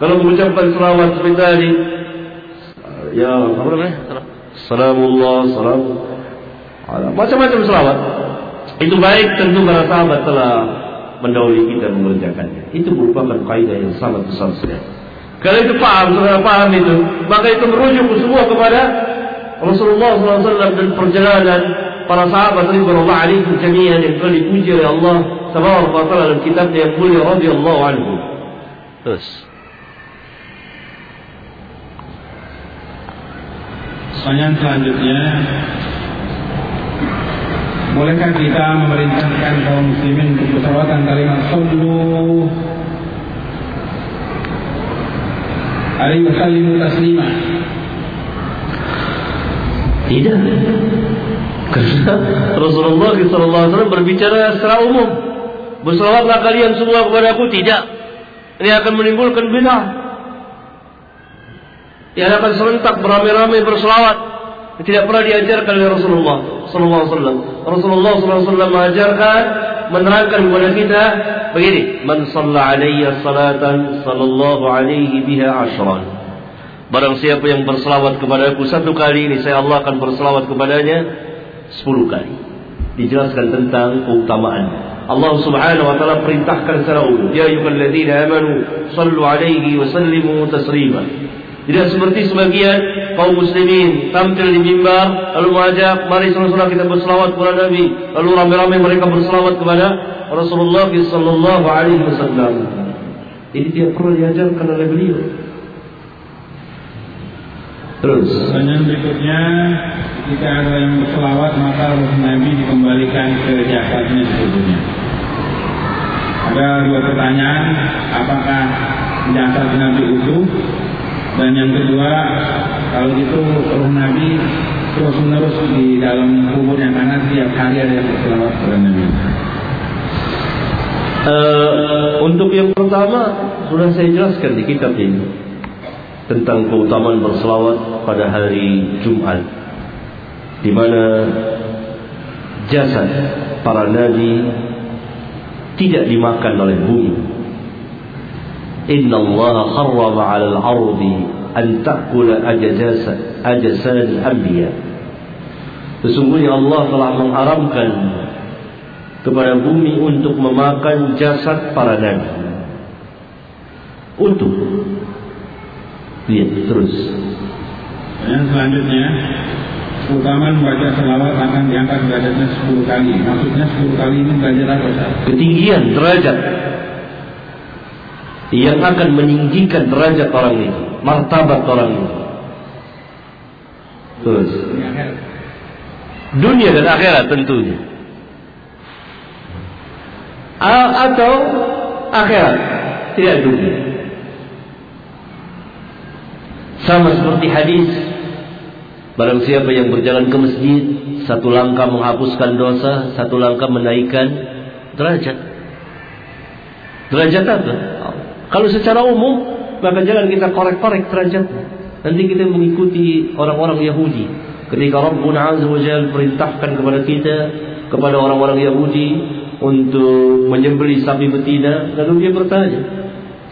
Kalau mengucapkan selawat seperti tadi, ya apa namanya? Salamullah, salam, macam-macam selawat. Itu baik tentu para sahabat telah mendahului kita mengerjakannya. Itu merupakan kaidah yang sangat besar sekali. Kalau itu paham, saudara paham itu, maka itu merujuk semua kepada Rasulullah SAW dan perjalanan para sahabat Ridwanullah alaihi jami'an yang telah dipuji oleh Allah Subhanahu wa taala dalam kitabnya yang mulia radhiyallahu anhu. Terus. Pertanyaan selanjutnya Bolehkah kita memerintahkan kaum muslimin untuk bersalawatan kalimat sallu alaihi wasallimu taslima? Tidak. Karena Rasulullah SAW berbicara secara umum. Bersalawatlah kalian semua kepada aku. Tidak. Ini akan menimbulkan bid'ah. Yang akan serentak beramai-ramai berselawat. Tidak pernah diajarkan oleh Rasulullah sallallahu alaihi wasallam. Rasulullah sallallahu alaihi wasallam mengajarkan menerangkan kepada kita begini, "Man shalla alayya salatan sallallahu alaihi biha ashran." Barang siapa yang berselawat kepada aku satu kali ini saya Allah akan berselawat kepadanya sepuluh kali. Dijelaskan tentang keutamaan. Allah Subhanahu wa taala perintahkan secara umum, "Ya ayyuhalladzina amanu sallu alaihi wa sallimu taslima." Tidak seperti sebagian kaum muslimin tampil di mimbar lalu mengajak mari sama-sama kita berselawat kepada Nabi lalu ramai-ramai mereka berselawat kepada Rasulullah sallallahu alaihi wasallam. Ini tidak perlu diajarkan oleh beliau. Terus. Pertanyaan berikutnya, jika ada yang berselawat maka roh Nabi dikembalikan ke jasadnya sebelumnya. Ada dua pertanyaan, apakah jasad Nabi utuh dan yang kedua, kalau gitu roh Nabi terus menerus di dalam kuburnya karena tiap hari ada yang berselawat kepada Nabi. Uh, untuk yang pertama sudah saya jelaskan di kitab ini tentang keutamaan berselawat pada hari Jumat di mana jasad para nabi tidak dimakan oleh bumi Inna Allah harrama 'ala al-ardi an ta'kula ajazasa ajasad anbiya. Sesungguhnya Allah telah mengharamkan kepada bumi untuk memakan jasad para nabi. Untuk lihat terus. Yang selanjutnya Keutamaan membaca selawat akan diangkat derajatnya 10 kali Maksudnya 10 kali ini derajat apa? Ketinggian derajat yang akan meninggikan derajat orang itu, martabat orang itu. Terus. Dunia dan akhirat tentunya. A atau akhirat, tidak dunia. Sama seperti hadis Barang siapa yang berjalan ke masjid Satu langkah menghapuskan dosa Satu langkah menaikkan derajat Derajat apa? Kalau secara umum, maka jangan kita korek-korek derajatnya. Nanti kita mengikuti orang-orang Yahudi. Ketika Rabbuna Azza wa Jalla perintahkan kepada kita, kepada orang-orang Yahudi untuk menyembeli sapi betina, lalu dia bertanya,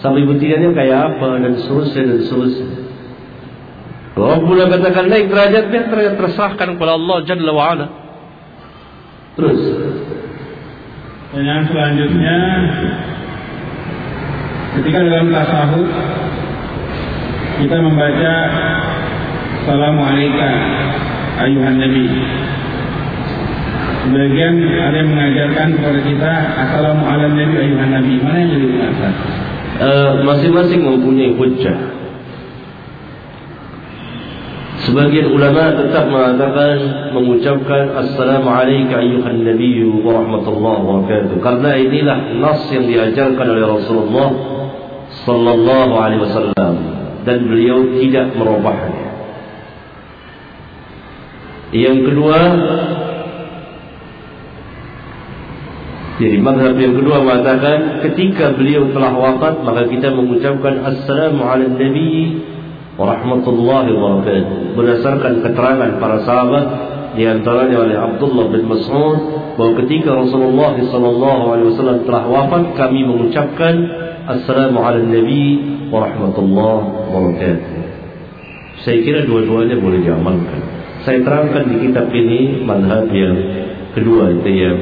sapi betinanya kayak apa dan seterusnya dan seterusnya. Rabbuna katakan naik derajatnya ternyata terserahkan kepada Allah Jalla wa Ala. Terus. Yang selanjutnya ketika dalam tasawuf kita membaca Assalamualaikum ayuhan Nabi. Sebagian ada yang mengajarkan kepada kita Assalamualaikum Nabi ayuhan Nabi. Mana yang lebih benar? Uh, masing-masing mempunyai hujjah Sebagian ulama tetap mengatakan mengucapkan Assalamualaikum ayuhan Nabi wa rahmatullahi wa barakatuh. Karena inilah nas yang diajarkan oleh Rasulullah Sallallahu alaihi wasallam dan beliau tidak merubahnya. Yang kedua, jadi madhab yang kedua mengatakan ketika beliau telah wafat maka kita mengucapkan assalamu ala nabi wa rahmatullahi wa barakatuh berdasarkan keterangan para sahabat di antaranya oleh Abdullah bin Mas'ud bahwa ketika Rasulullah sallallahu alaihi wasallam telah wafat kami mengucapkan ala nabi wa rahmatullahi wa barakatuh saya kira dua-duanya boleh diamalkan saya terangkan di kitab ini manhaj yang kedua itu yang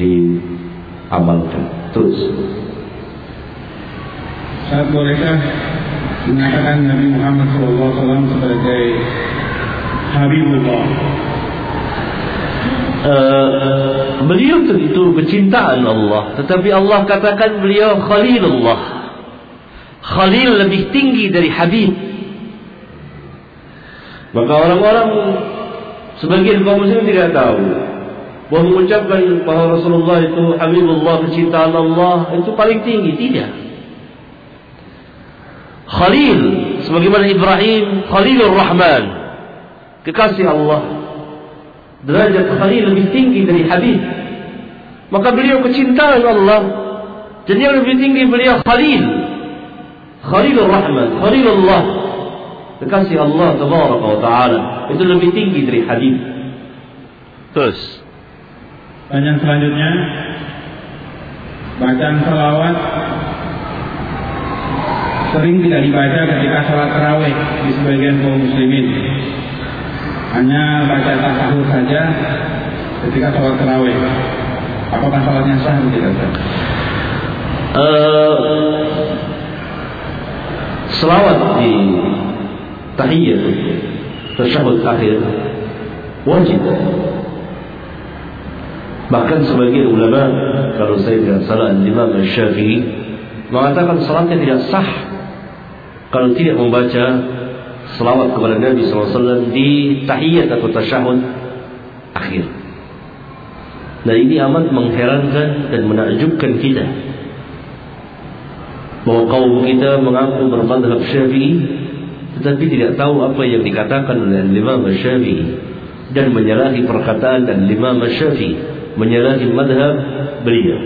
diamalkan. Terus. Saat bolehkah mengatakan Nabi Muhammad SAW sebagai Habibullah? Uh, beliau tentu kecintaan Allah. Tetapi Allah katakan beliau Khalilullah. Khalil lebih tinggi dari Habib. Maka orang-orang Sebagian kaum muslim tidak tahu bahwa mengucapkan bahwa Rasulullah itu Habibullah kecintaan Allah itu paling tinggi. Tidak. Khalil sebagaimana Ibrahim Khalilur Rahman. Kekasih Allah derajat Khalil lebih tinggi dari Habib maka beliau kecintaan Allah. Dan yang lebih tinggi beliau Khalil. Khalilur Rahman Khalilullah. Kekasih Allah tabaraka wa taala. Itu lebih tinggi dari hadis. Terus. Banyak selanjutnya. Bacaan salawat sering tidak dibaca ketika salat tarawih di sebagian kaum muslimin. Hanya baca tasawuf saja ketika salat tarawih. Apakah salatnya sah sah? Uh, selawat di tahiyat tasyahud akhir wajib bahkan sebagian ulama kalau saya tidak salah Imam Syafi'i mengatakan salatnya tidak sah kalau tidak membaca selawat kepada Nabi SAW di tahiyat atau tasyahud akhir. Nah ini amat mengherankan dan menakjubkan kita. Bahwa kaum kita mengaku bermadhab syafi'i tetapi tidak tahu apa yang dikatakan oleh Imam Syafi'i dan menyalahi perkataan dan Imam Syafi'i menyalahi madhab beliau.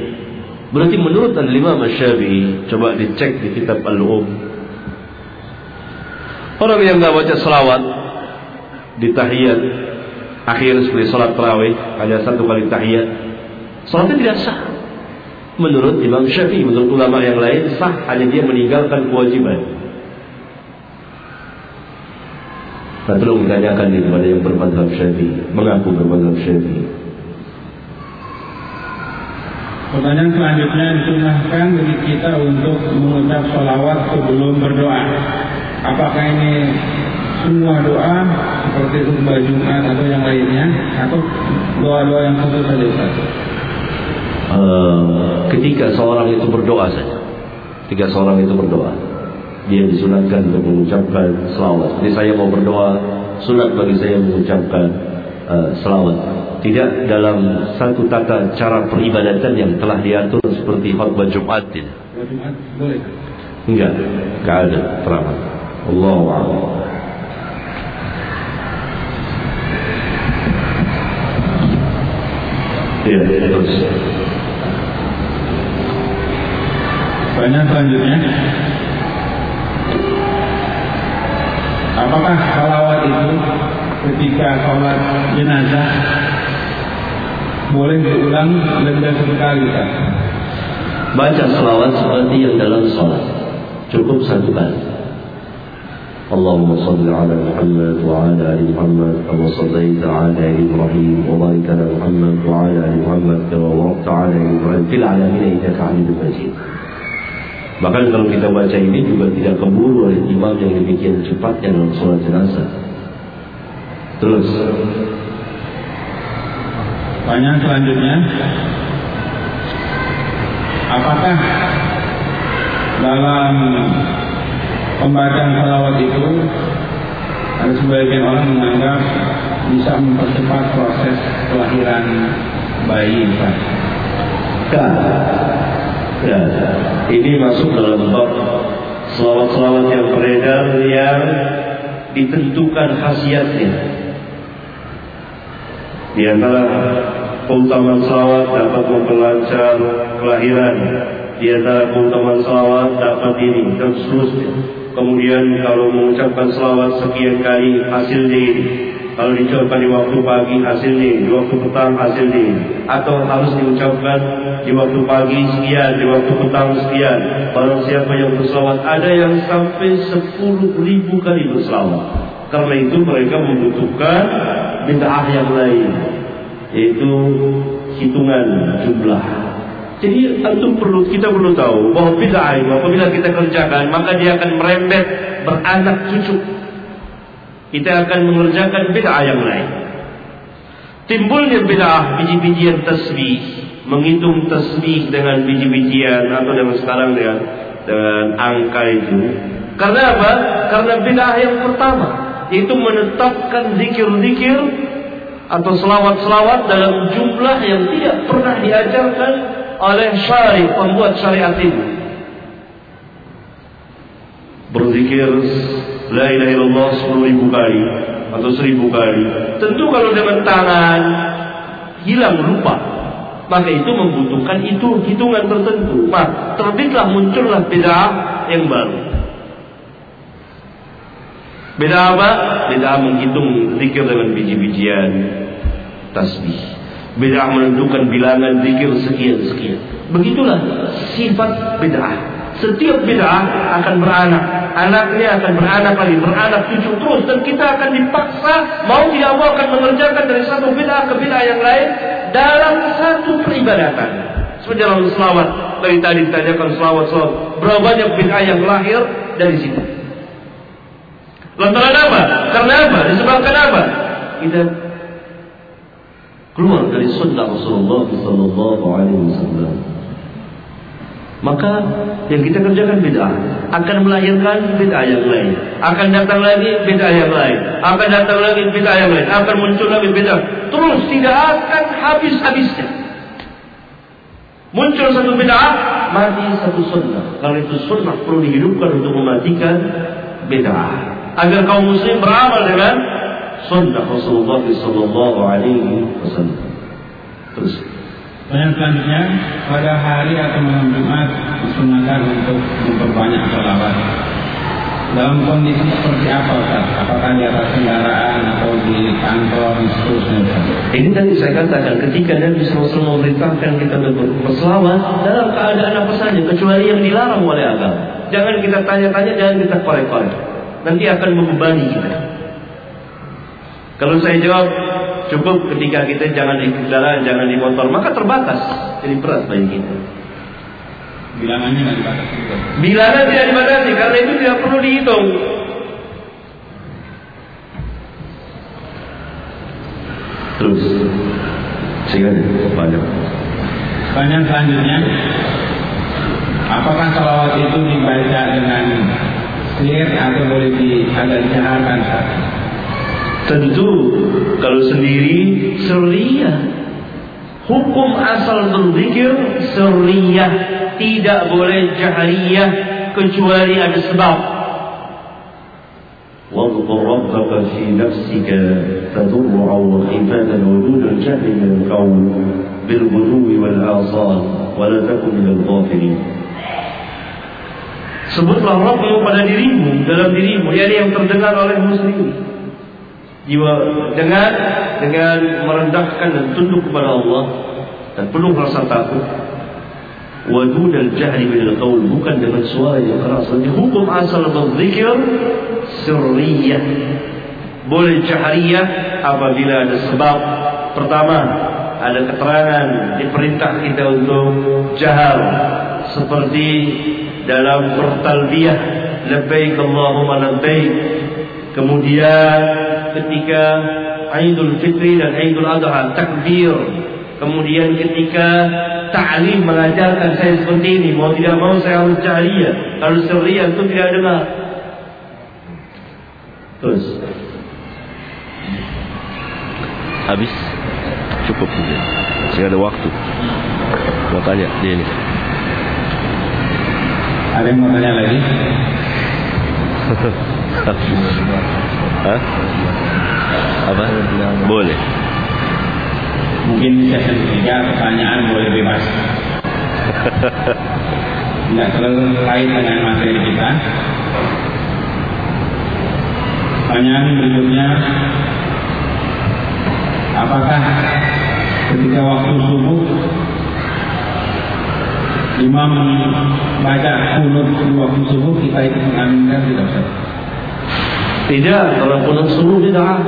Berarti menurut Imam Syafi'i coba dicek di kitab Al-Um orang yang tidak baca selawat di tahiyat akhir seperti salat tarawih hanya satu kali tahiyat salatnya tidak sah. Menurut Imam Syafi'i menurut ulama yang lain sah hanya dia meninggalkan kewajiban. Nah, tolong ditanyakan kepada yang bermadhab syafi'i Mengaku bermadhab syafi'i. Pertanyaan selanjutnya disunahkan bagi kita untuk mengucap sholawat sebelum berdoa. Apakah ini semua doa seperti khutbah Jumat atau yang lainnya atau doa-doa yang khusus saja Ustaz? Uh, ketika seorang itu berdoa saja. Ketika seorang itu berdoa dia disunatkan untuk mengucapkan selawat. Jadi saya mau berdoa, sunat bagi saya mengucapkan uh, selawat. Tidak dalam satu tata cara peribadatan yang telah diatur seperti khutbah Jumat boleh? Enggak, enggak ada teramat. Allahu a'lam. Ya, terus. Banyak selanjutnya apakah salawat itu ketika sholat jenazah boleh diulang lebih dari satu kali Pak? Baca salawat seperti yang dalam sholat cukup satu kali. اللهم صل على محمد وعلى ال محمد كما صليت على إبراهيم وبارك على محمد وعلى ال محمد كما باركت على إبراهيم في العالمين انك حميد مجيد Bahkan kalau kita baca ini juga tidak keburu oleh imam yang demikian cepatnya dalam sholat jenazah. Terus. Pertanyaan selanjutnya. Apakah dalam pembacaan salawat itu ada sebagian orang menganggap bisa mempercepat proses kelahiran bayi Pak. Kan. Ya, ini masuk dalam bab selawat-selawat yang beredar yang ditentukan khasiatnya. Di antara keutamaan selawat dapat memperlancar kelahiran. Di antara keutamaan selawat dapat ini dan seterusnya. Kemudian kalau mengucapkan selawat sekian kali ini. Kalau diucapkan di waktu pagi hasilnya, di waktu petang hasilnya, atau harus diucapkan di waktu pagi sekian, di waktu petang sekian. Barang siapa yang berselawat, ada yang sampai sepuluh ribu kali berselawat. Karena itu mereka membutuhkan bid'ah yang lain, yaitu hitungan jumlah jadi antum perlu kita perlu tahu bahwa bid'ah itu apabila kita kerjakan maka dia akan merembet beranak cucu. Kita akan mengerjakan bid'ah yang lain. Timbulnya bid'ah biji-bijian tasbih, menghitung tasbih dengan biji-bijian atau dengan sekarang dengan dengan angka itu. Karena apa? Karena bid'ah yang pertama itu menetapkan zikir-zikir atau selawat-selawat dalam jumlah yang tidak pernah diajarkan oleh syari pembuat syariat ini. Berzikir La ilaha illallah sepuluh ribu kali Atau seribu kali. Tentu kalau dengan tangan Hilang lupa Maka itu membutuhkan itu hitungan tertentu. Maka terbitlah muncullah beda yang baru. Beda apa? Beda menghitung zikir dengan biji-bijian. Tasbih Bid'ah menentukan bilangan zikir sekian-sekian. Begitulah sifat bid'ah. Setiap bid'ah akan beranak. Anaknya akan beranak lagi, beranak cucu terus. Dan kita akan dipaksa, mau tidak mau akan mengerjakan dari satu bid'ah ke bid'ah yang lain. Dalam satu peribadatan. Seperti dalam selawat. Dari tadi ditanyakan selawat-selawat. Berapa banyak bid'ah yang lahir dari situ. Lantaran apa? Karena apa? Disebabkan apa? Kita keluar dari sunnah Rasulullah Sallallahu Alaihi Wasallam. Maka yang kita kerjakan bid'ah akan melahirkan bid'ah yang lain. Akan datang lagi bid'ah yang lain. Akan datang lagi bid'ah yang lain. Akan muncul lagi bid'ah. Terus tidak akan habis-habisnya. Muncul satu bid'ah, mati satu sunnah. Kalau itu sunnah perlu dihidupkan untuk mematikan bid'ah. Agar kaum muslim beramal dengan sunnah Rasulullah sallallahu alaihi wasallam. Terus. Yang selanjutnya pada hari atau malam Jumat disunahkan untuk memperbanyak salawat. Dalam kondisi seperti apa Ustaz? Apakah di atas kendaraan atau di kantor dan seterusnya Ini tadi saya katakan ketika Nabi SAW memerintahkan kita untuk berselawat dalam keadaan apa saja kecuali yang dilarang oleh agama. Jangan kita tanya-tanya, jangan kita korek-korek. Nanti akan membebani kita. Kalau saya jawab cukup ketika kita jangan di kendaraan, jangan di motor, maka terbatas. Jadi berat bagi kita. Bilangannya tidak dibatasi. Bilangan tidak dibatasi karena itu tidak perlu dihitung. Terus, sehingga banyak. Pertanyaan selanjutnya, apakah salawat itu dibaca dengan sir atau boleh di agak dijaharkan? Tentu kalau sendiri seriyah. Hukum asal berzikir seriyah, tidak boleh jahriyah kecuali ada sebab. واذكر ربك في نفسك تضرعا وخيفة وجود الجهل من القول بالغدو والآصال ولا تكن من الغافلين Sebutlah Rabbmu pada dirimu, dalam dirimu, yakni yang terdengar oleh muslim. Jiwa dengan dengan merendahkan dan tunduk kepada Allah dan penuh rasa takut. Wadud al-jahri bil qaul bukan dengan suara yang keras. Hukum asal berzikir sirriyah. Boleh jahriyah apabila ada sebab. Pertama, ada keterangan diperintah kita untuk jahar seperti dalam bertalbiyah labbaik Allahumma labbaik kemudian ketika Aidul Fitri dan Aidul Adha takbir. Kemudian ketika ta'lim mengajarkan saya seperti ini mau tidak mau saya harus jahriyah kalau sirriyah itu tidak dengar. Terus. Habis. Cukup mungkin masih ada waktu. Mau tanya dia ini. Ada yang mau tanya lagi Hah? apa? Boleh. Mungkin sesi ketiga pertanyaan boleh bebas. Tidak lain dengan materi kita. Pertanyaan berikutnya apakah ketika waktu subuh imam baca kunut waktu subuh kita itu mengaminkan tidak Ustaz? Tidak, kalau kunut subuh bid'ah.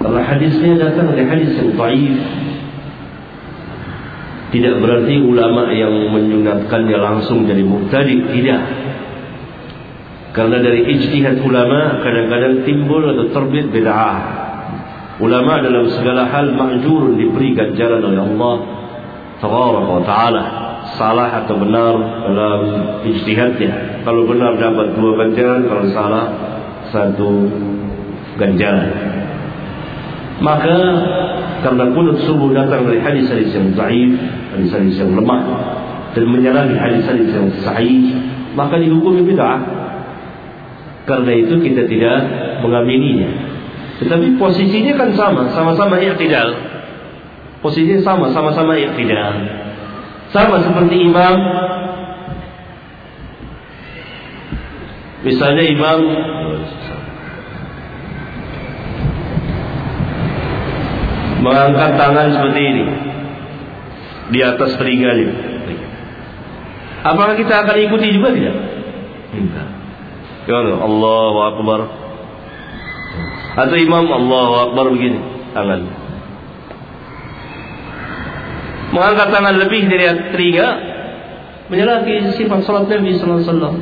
Kalau hadisnya datang dari hadis yang dhaif. Tidak berarti ulama yang menyunatkannya langsung jadi mubtadi, tidak. Karena dari ijtihad ulama kadang-kadang timbul atau terbit bid'ah. Ulama dalam segala hal ma'jur diberi ganjaran oleh Allah ta'ala Salah atau benar dalam ijtihadnya Kalau benar dapat dua ganjaran Kalau salah satu ganjaran Maka karena kunut subuh datang dari hadis-hadis yang zaif Hadis-hadis yang lemah Dan menyalahi hadis-hadis yang sahih Maka dihukumi bid'ah Karena itu kita tidak mengamininya tetapi posisinya kan sama, sama-sama i'tidal. Posisinya sama, sama-sama i'tidal. Sama seperti imam Misalnya imam mengangkat tangan seperti ini di atas telinganya. Apakah kita akan ikuti juga tidak? Tidak. Allahu Akbar. Atau imam Allahu Akbar begini tangan. Mengangkat tangan lebih dari telinga menyalahi sifat salat Nabi sallallahu alaihi wasallam.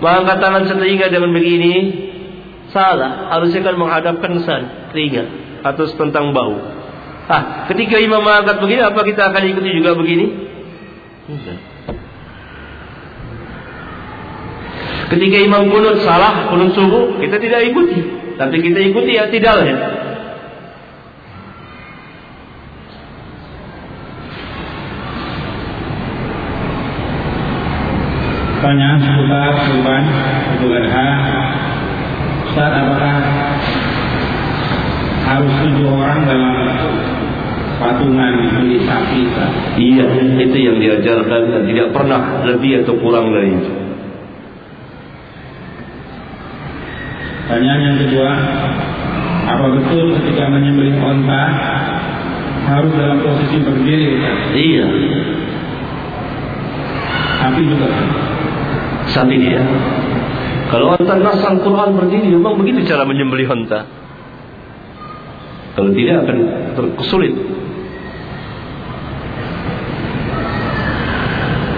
Mengangkat tangan setelinga dengan begini salah, harusnya kan menghadapkan san telinga atau tentang bahu. Ah, ketika imam mengangkat begini apa kita akan ikuti juga begini? Tidak. Ketika imam kunut salah, kunut subuh, kita tidak ikuti. Tapi kita ikuti ya tidaknya. Pertanyaan seputar kurban Idul Adha. Ustaz, apakah harus tujuh orang dalam patungan beli sapi? Ustaz? Iya, itu yang diajarkan dan tidak pernah lebih atau kurang dari itu. Pertanyaan yang kedua, apa betul ketika menyembelih onta harus dalam posisi berdiri? Iya, Sapi juga. Sapi dia. Kalau onta nas Al-Quran berdiri, memang begitu cara menyembelih onta. Kalau tidak akan terkesulit.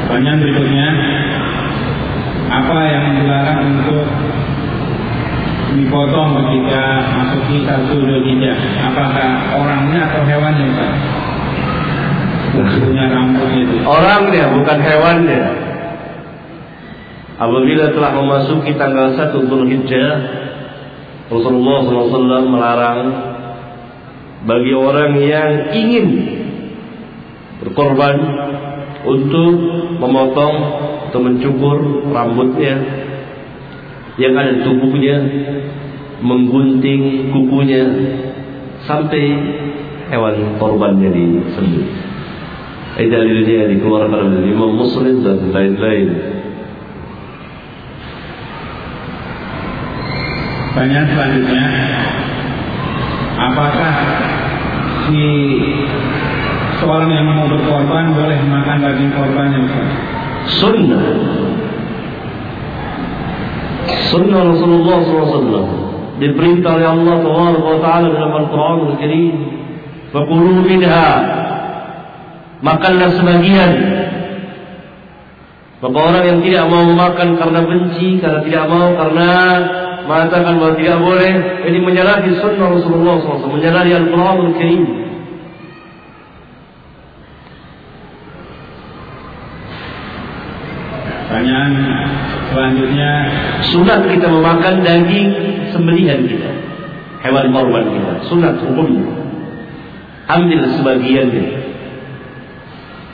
Pertanyaan berikutnya, apa yang dilarang untuk dipotong ketika masuki satu Dzulhijjah? Apakah orangnya atau hewannya, Pak? Punya rambut itu. Orangnya bukan hewannya. Apabila telah memasuki tanggal 1 Dzulhijjah, Rasulullah SAW melarang bagi orang yang ingin berkorban untuk memotong atau mencukur rambutnya yang ada di tubuhnya, menggunting kukunya sampai hewan korbannya disembelih. Ini dalilnya dikeluarkan oleh Imam Muslim dan lain-lain. Pertanyaan selanjutnya, apakah si seorang yang mau berkorban boleh makan daging korbannya? Sunnah. Sunnah Rasulullah SAW diperintah oleh Allah Taala dalam Al-Quran Al-Karim. Fakulu minha makanlah sebagian maka orang yang tidak mau makan karena benci, karena tidak mau karena mengatakan bahwa tidak boleh, ini menyalahi sunnah Rasulullah SAW, menyalahi Al-Quran Al-Karim. Pertanyaan selanjutnya, Sunat kita memakan daging sembelihan kita, hewan korban kita. Sunat hukumnya. Ambil sebagian dia.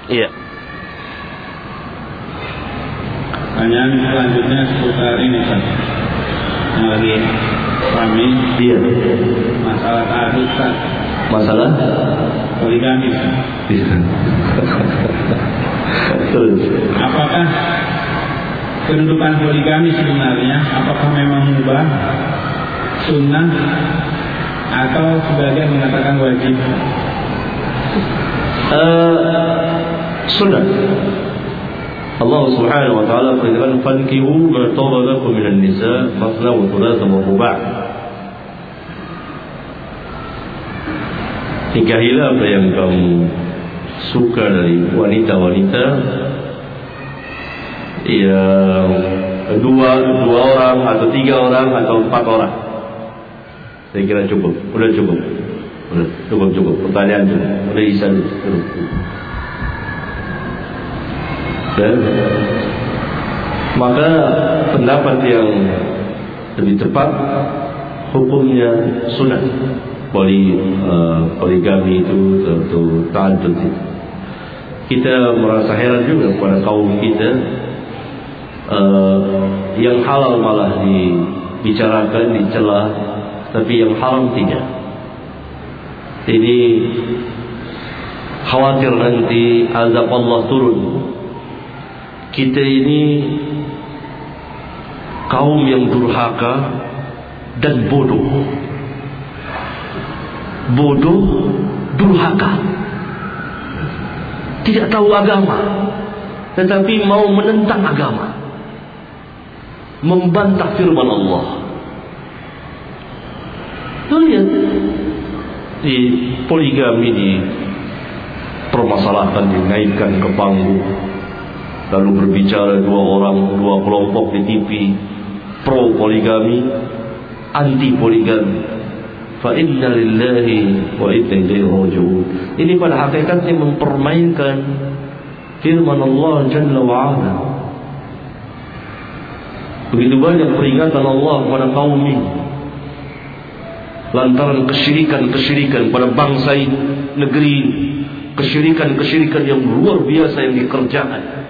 Iya. pertanyaan selanjutnya seputar ini Ustaz. Lagi kami Dia. masalah tadi. Masalah? Poligami. Bisa. Terus. Apakah kedudukan poligami sebenarnya apakah memang mubah, sunnah, atau sebagian mengatakan wajib? Uh, sunnah. Allah Subhanahu wa taala ma taba lakum minan nisa masna wa thulatha wa ruba'. Nikahilah apa yang kamu suka dari wanita-wanita yang dua dua orang atau tiga orang atau empat orang. Saya kira cukup, udah cukup, udah cukup cukup. Pertanyaan cukup, udah bisa cukup. Dan maka pendapat yang lebih tepat hukumnya sunat poli uh, poligami itu tentu ta'addud itu. Kita merasa heran juga kepada kaum kita uh, yang halal malah dibicarakan, dicela, tapi yang haram tidak. Ini khawatir nanti azab Allah turun kita ini kaum yang durhaka dan bodoh. Bodoh, durhaka. Tidak tahu agama, tetapi mau menentang agama. Membantah firman Allah. Tuh lihat di poligami di permasalahan dinaikkan ke panggung lalu berbicara dua orang, dua kelompok di TV pro poligami, anti poligami. Fa inna lillahi wa inna ilaihi raji'un. Ini pada hakikatnya mempermainkan firman Allah Jalla wa Ala. Begitu banyak peringatan Allah kepada kaum ini lantaran kesyirikan-kesyirikan pada bangsa ini, negeri ini, kesyirikan-kesyirikan yang luar biasa yang dikerjakan.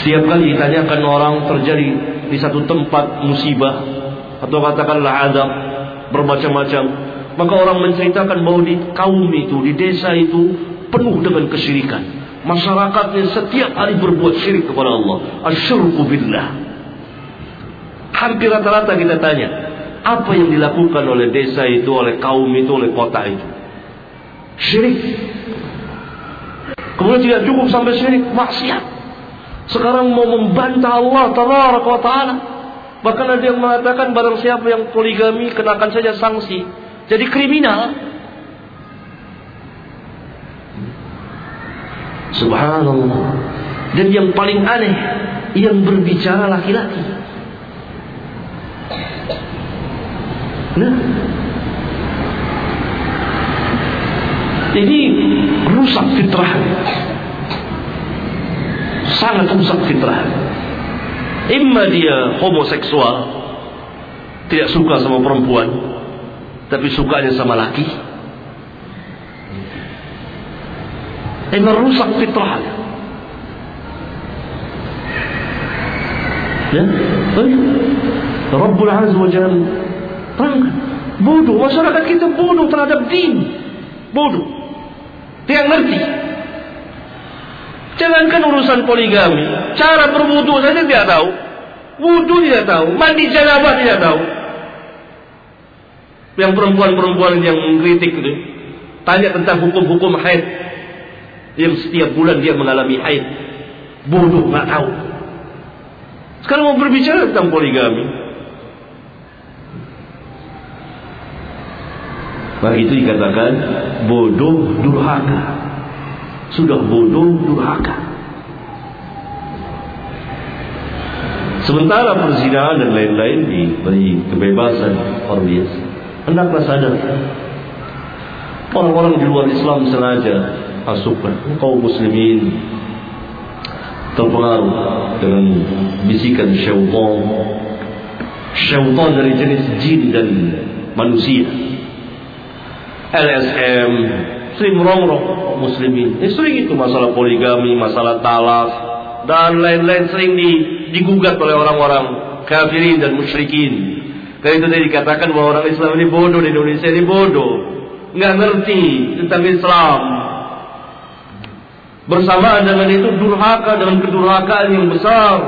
Setiap kali ditanyakan orang terjadi di satu tempat musibah atau katakanlah azab bermacam-macam, maka orang menceritakan bahwa di kaum itu, di desa itu penuh dengan kesyirikan. Masyarakatnya setiap hari berbuat syirik kepada Allah. Asyirku billah. Hampir rata-rata kita tanya, apa yang dilakukan oleh desa itu, oleh kaum itu, oleh kota itu? Syirik. Kemudian tidak cukup sampai syirik, maksiat. Sekarang mau membantah Allah tabaraka wa taala. Bahkan ada yang mengatakan barang siapa yang poligami kenakan saja sanksi. Jadi kriminal. Subhanallah. Dan yang paling aneh, yang berbicara laki-laki. Nah, ini rusak fitrah sangat rusak fitrah. Imma dia homoseksual, tidak suka sama perempuan, tapi sukanya sama laki. Ini rusak fitrah. Ya, baik. Rabbul Azza wa Jalla. Bodoh, masyarakat kita bodoh terhadap din. Bodoh. Tidak ngerti. Jangankan urusan poligami, cara berwudu saja tidak tahu. Wudhu tidak tahu. Mandi janabah tidak tahu. Yang perempuan-perempuan yang mengkritik itu. Tanya tentang hukum-hukum haid. Yang setiap bulan dia mengalami haid. Bodoh, nggak tahu. Sekarang mau berbicara tentang poligami. Maka itu dikatakan bodoh durhaka. Sudah bodoh durhaka. Sementara perzinahan dan lain-lain diberi kebebasan biasa. Hendaklah sadar. Orang-orang di luar Islam sengaja masukkan kaum muslimin terpengaruh dengan bisikan syaitan. Syaitan dari jenis jin dan manusia. LSM sering merongrong muslimin. Eh, sering itu masalah poligami, masalah talak dan lain-lain sering di, digugat oleh orang-orang kafirin dan musyrikin. Karena itu tadi dikatakan bahwa orang Islam ini bodoh di Indonesia ini bodoh, nggak ngerti tentang Islam. Bersamaan dengan itu durhaka dengan kedurhakaan yang besar.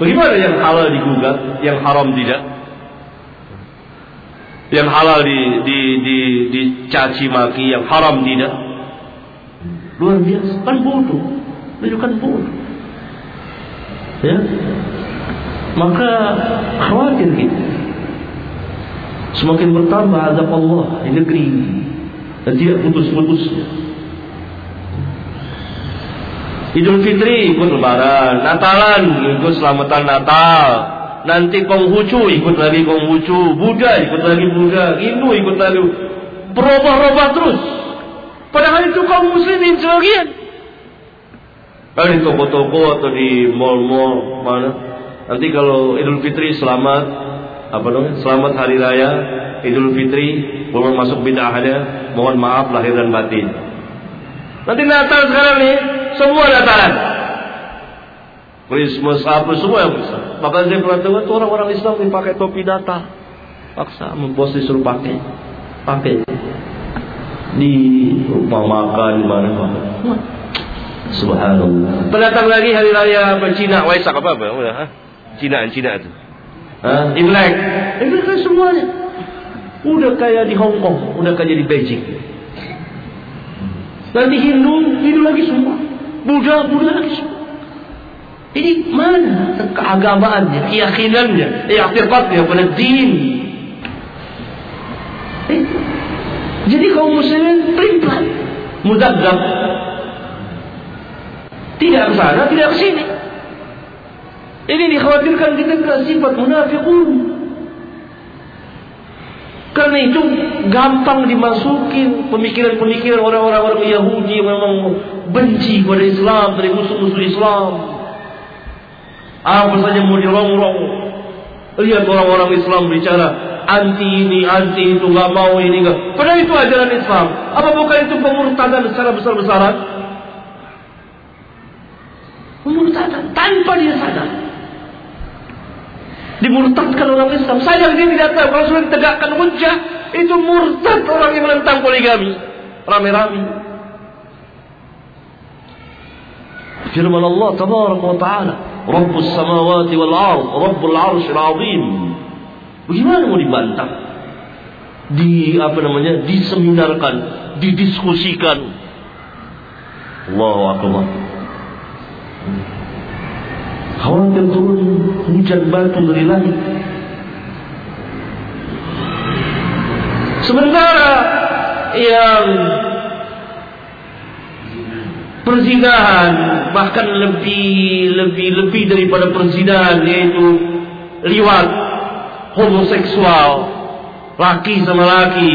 Bagaimana yang halal digugat, yang haram tidak? Yang halal di, di, di, dicaci maki, yang haram tidak? Luar biasa, kan bodoh. Menunjukkan bodoh. Ya, maka khawatir kita. Semakin bertambah azab Allah di negeri dan tidak putus-putusnya. Idul Fitri ikut lebaran, Natalan ikut selamatan Natal, nanti Konghucu ikut lagi Konghucu, Buddha ikut lagi Buddha, Hindu ikut lagi berubah-ubah terus. Padahal itu kaum muslimin sebagian. Kalau di toko-toko atau di mall-mall mana? Nanti kalau Idul Fitri selamat apa namanya? Selamat hari raya Idul Fitri, belum masuk bid'ahnya, mohon maaf lahir dan batin. Nanti Natal sekarang nih, semua Natalan. Christmas apa semua yang bisa. Maka saya pernah dengar tuh orang-orang Islam yang pakai topi Natal. Paksa membos disuruh pakai. Pakai. Di rumah makan di mana mana. Subhanallah. Pendatang lagi hari raya Cina, Waisak apa apa? Ha? Cina Cina itu. Hah? Imlek. Imlek kan semuanya. Udah kayak di Hong Kong, udah kayak di Beijing. Nanti Hindu, Hindu lagi semua. Buddha, Buddha lagi semua. Ini mana keagamaannya, keyakinannya, i'tiqadnya pada din. Eh, jadi kaum muslimin pelan mudadzab. Tidak ke sana, tidak ke sini. Ini dikhawatirkan kita ke sifat munafiqun. Karena itu gampang dimasukin pemikiran-pemikiran orang-orang orang Yahudi yang memang benci pada Islam dari musuh-musuh Islam. Apa saja mau dirongrong. Lihat orang-orang Islam bicara anti ini, anti itu, nggak mau ini, nggak. Padahal itu ajaran Islam. Apa bukan itu pemurtadan secara besar-besaran? Pemurtadan tanpa dia sadar. Dimurtadkan orang Islam. Sadar dia tidak tahu kalau sudah ditegakkan hujah itu murtad orang yang menentang poligami. Rame-rame. Firman Allah tabaraka wa ta'ala, Rabbus samawati wal ard, Rabbul arsyil azim. Bagaimana mau dibantah? Di apa namanya? Diseminarkan, didiskusikan. Allahu akbar. Khawatir turun hujan batu dari langit. Sementara yang perzinahan bahkan lebih lebih lebih daripada perzinahan yaitu liwat homoseksual laki sama laki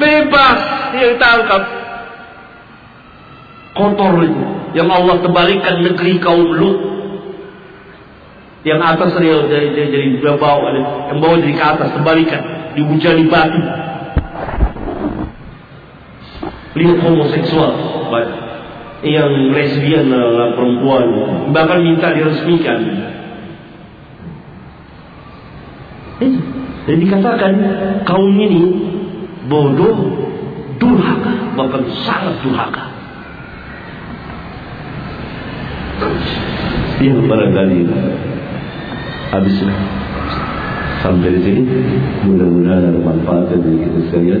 bebas dia ditangkap. Kotor yang Allah kembalikan negeri kaum Lut. Yang atas dia jadi jadi, jadi bawah yang bawah jadi ke atas kembalikan. Dihujani batu. Lihat homoseksual yang lesbian adalah perempuan. Bahkan minta diresmikan. Itu dan dikatakan kaum ini bodoh durhaka bahkan sangat durhaka. Yang barangkali. Habislah sampai di sini. Mudah-mudahan ada manfaat bagi kita sekalian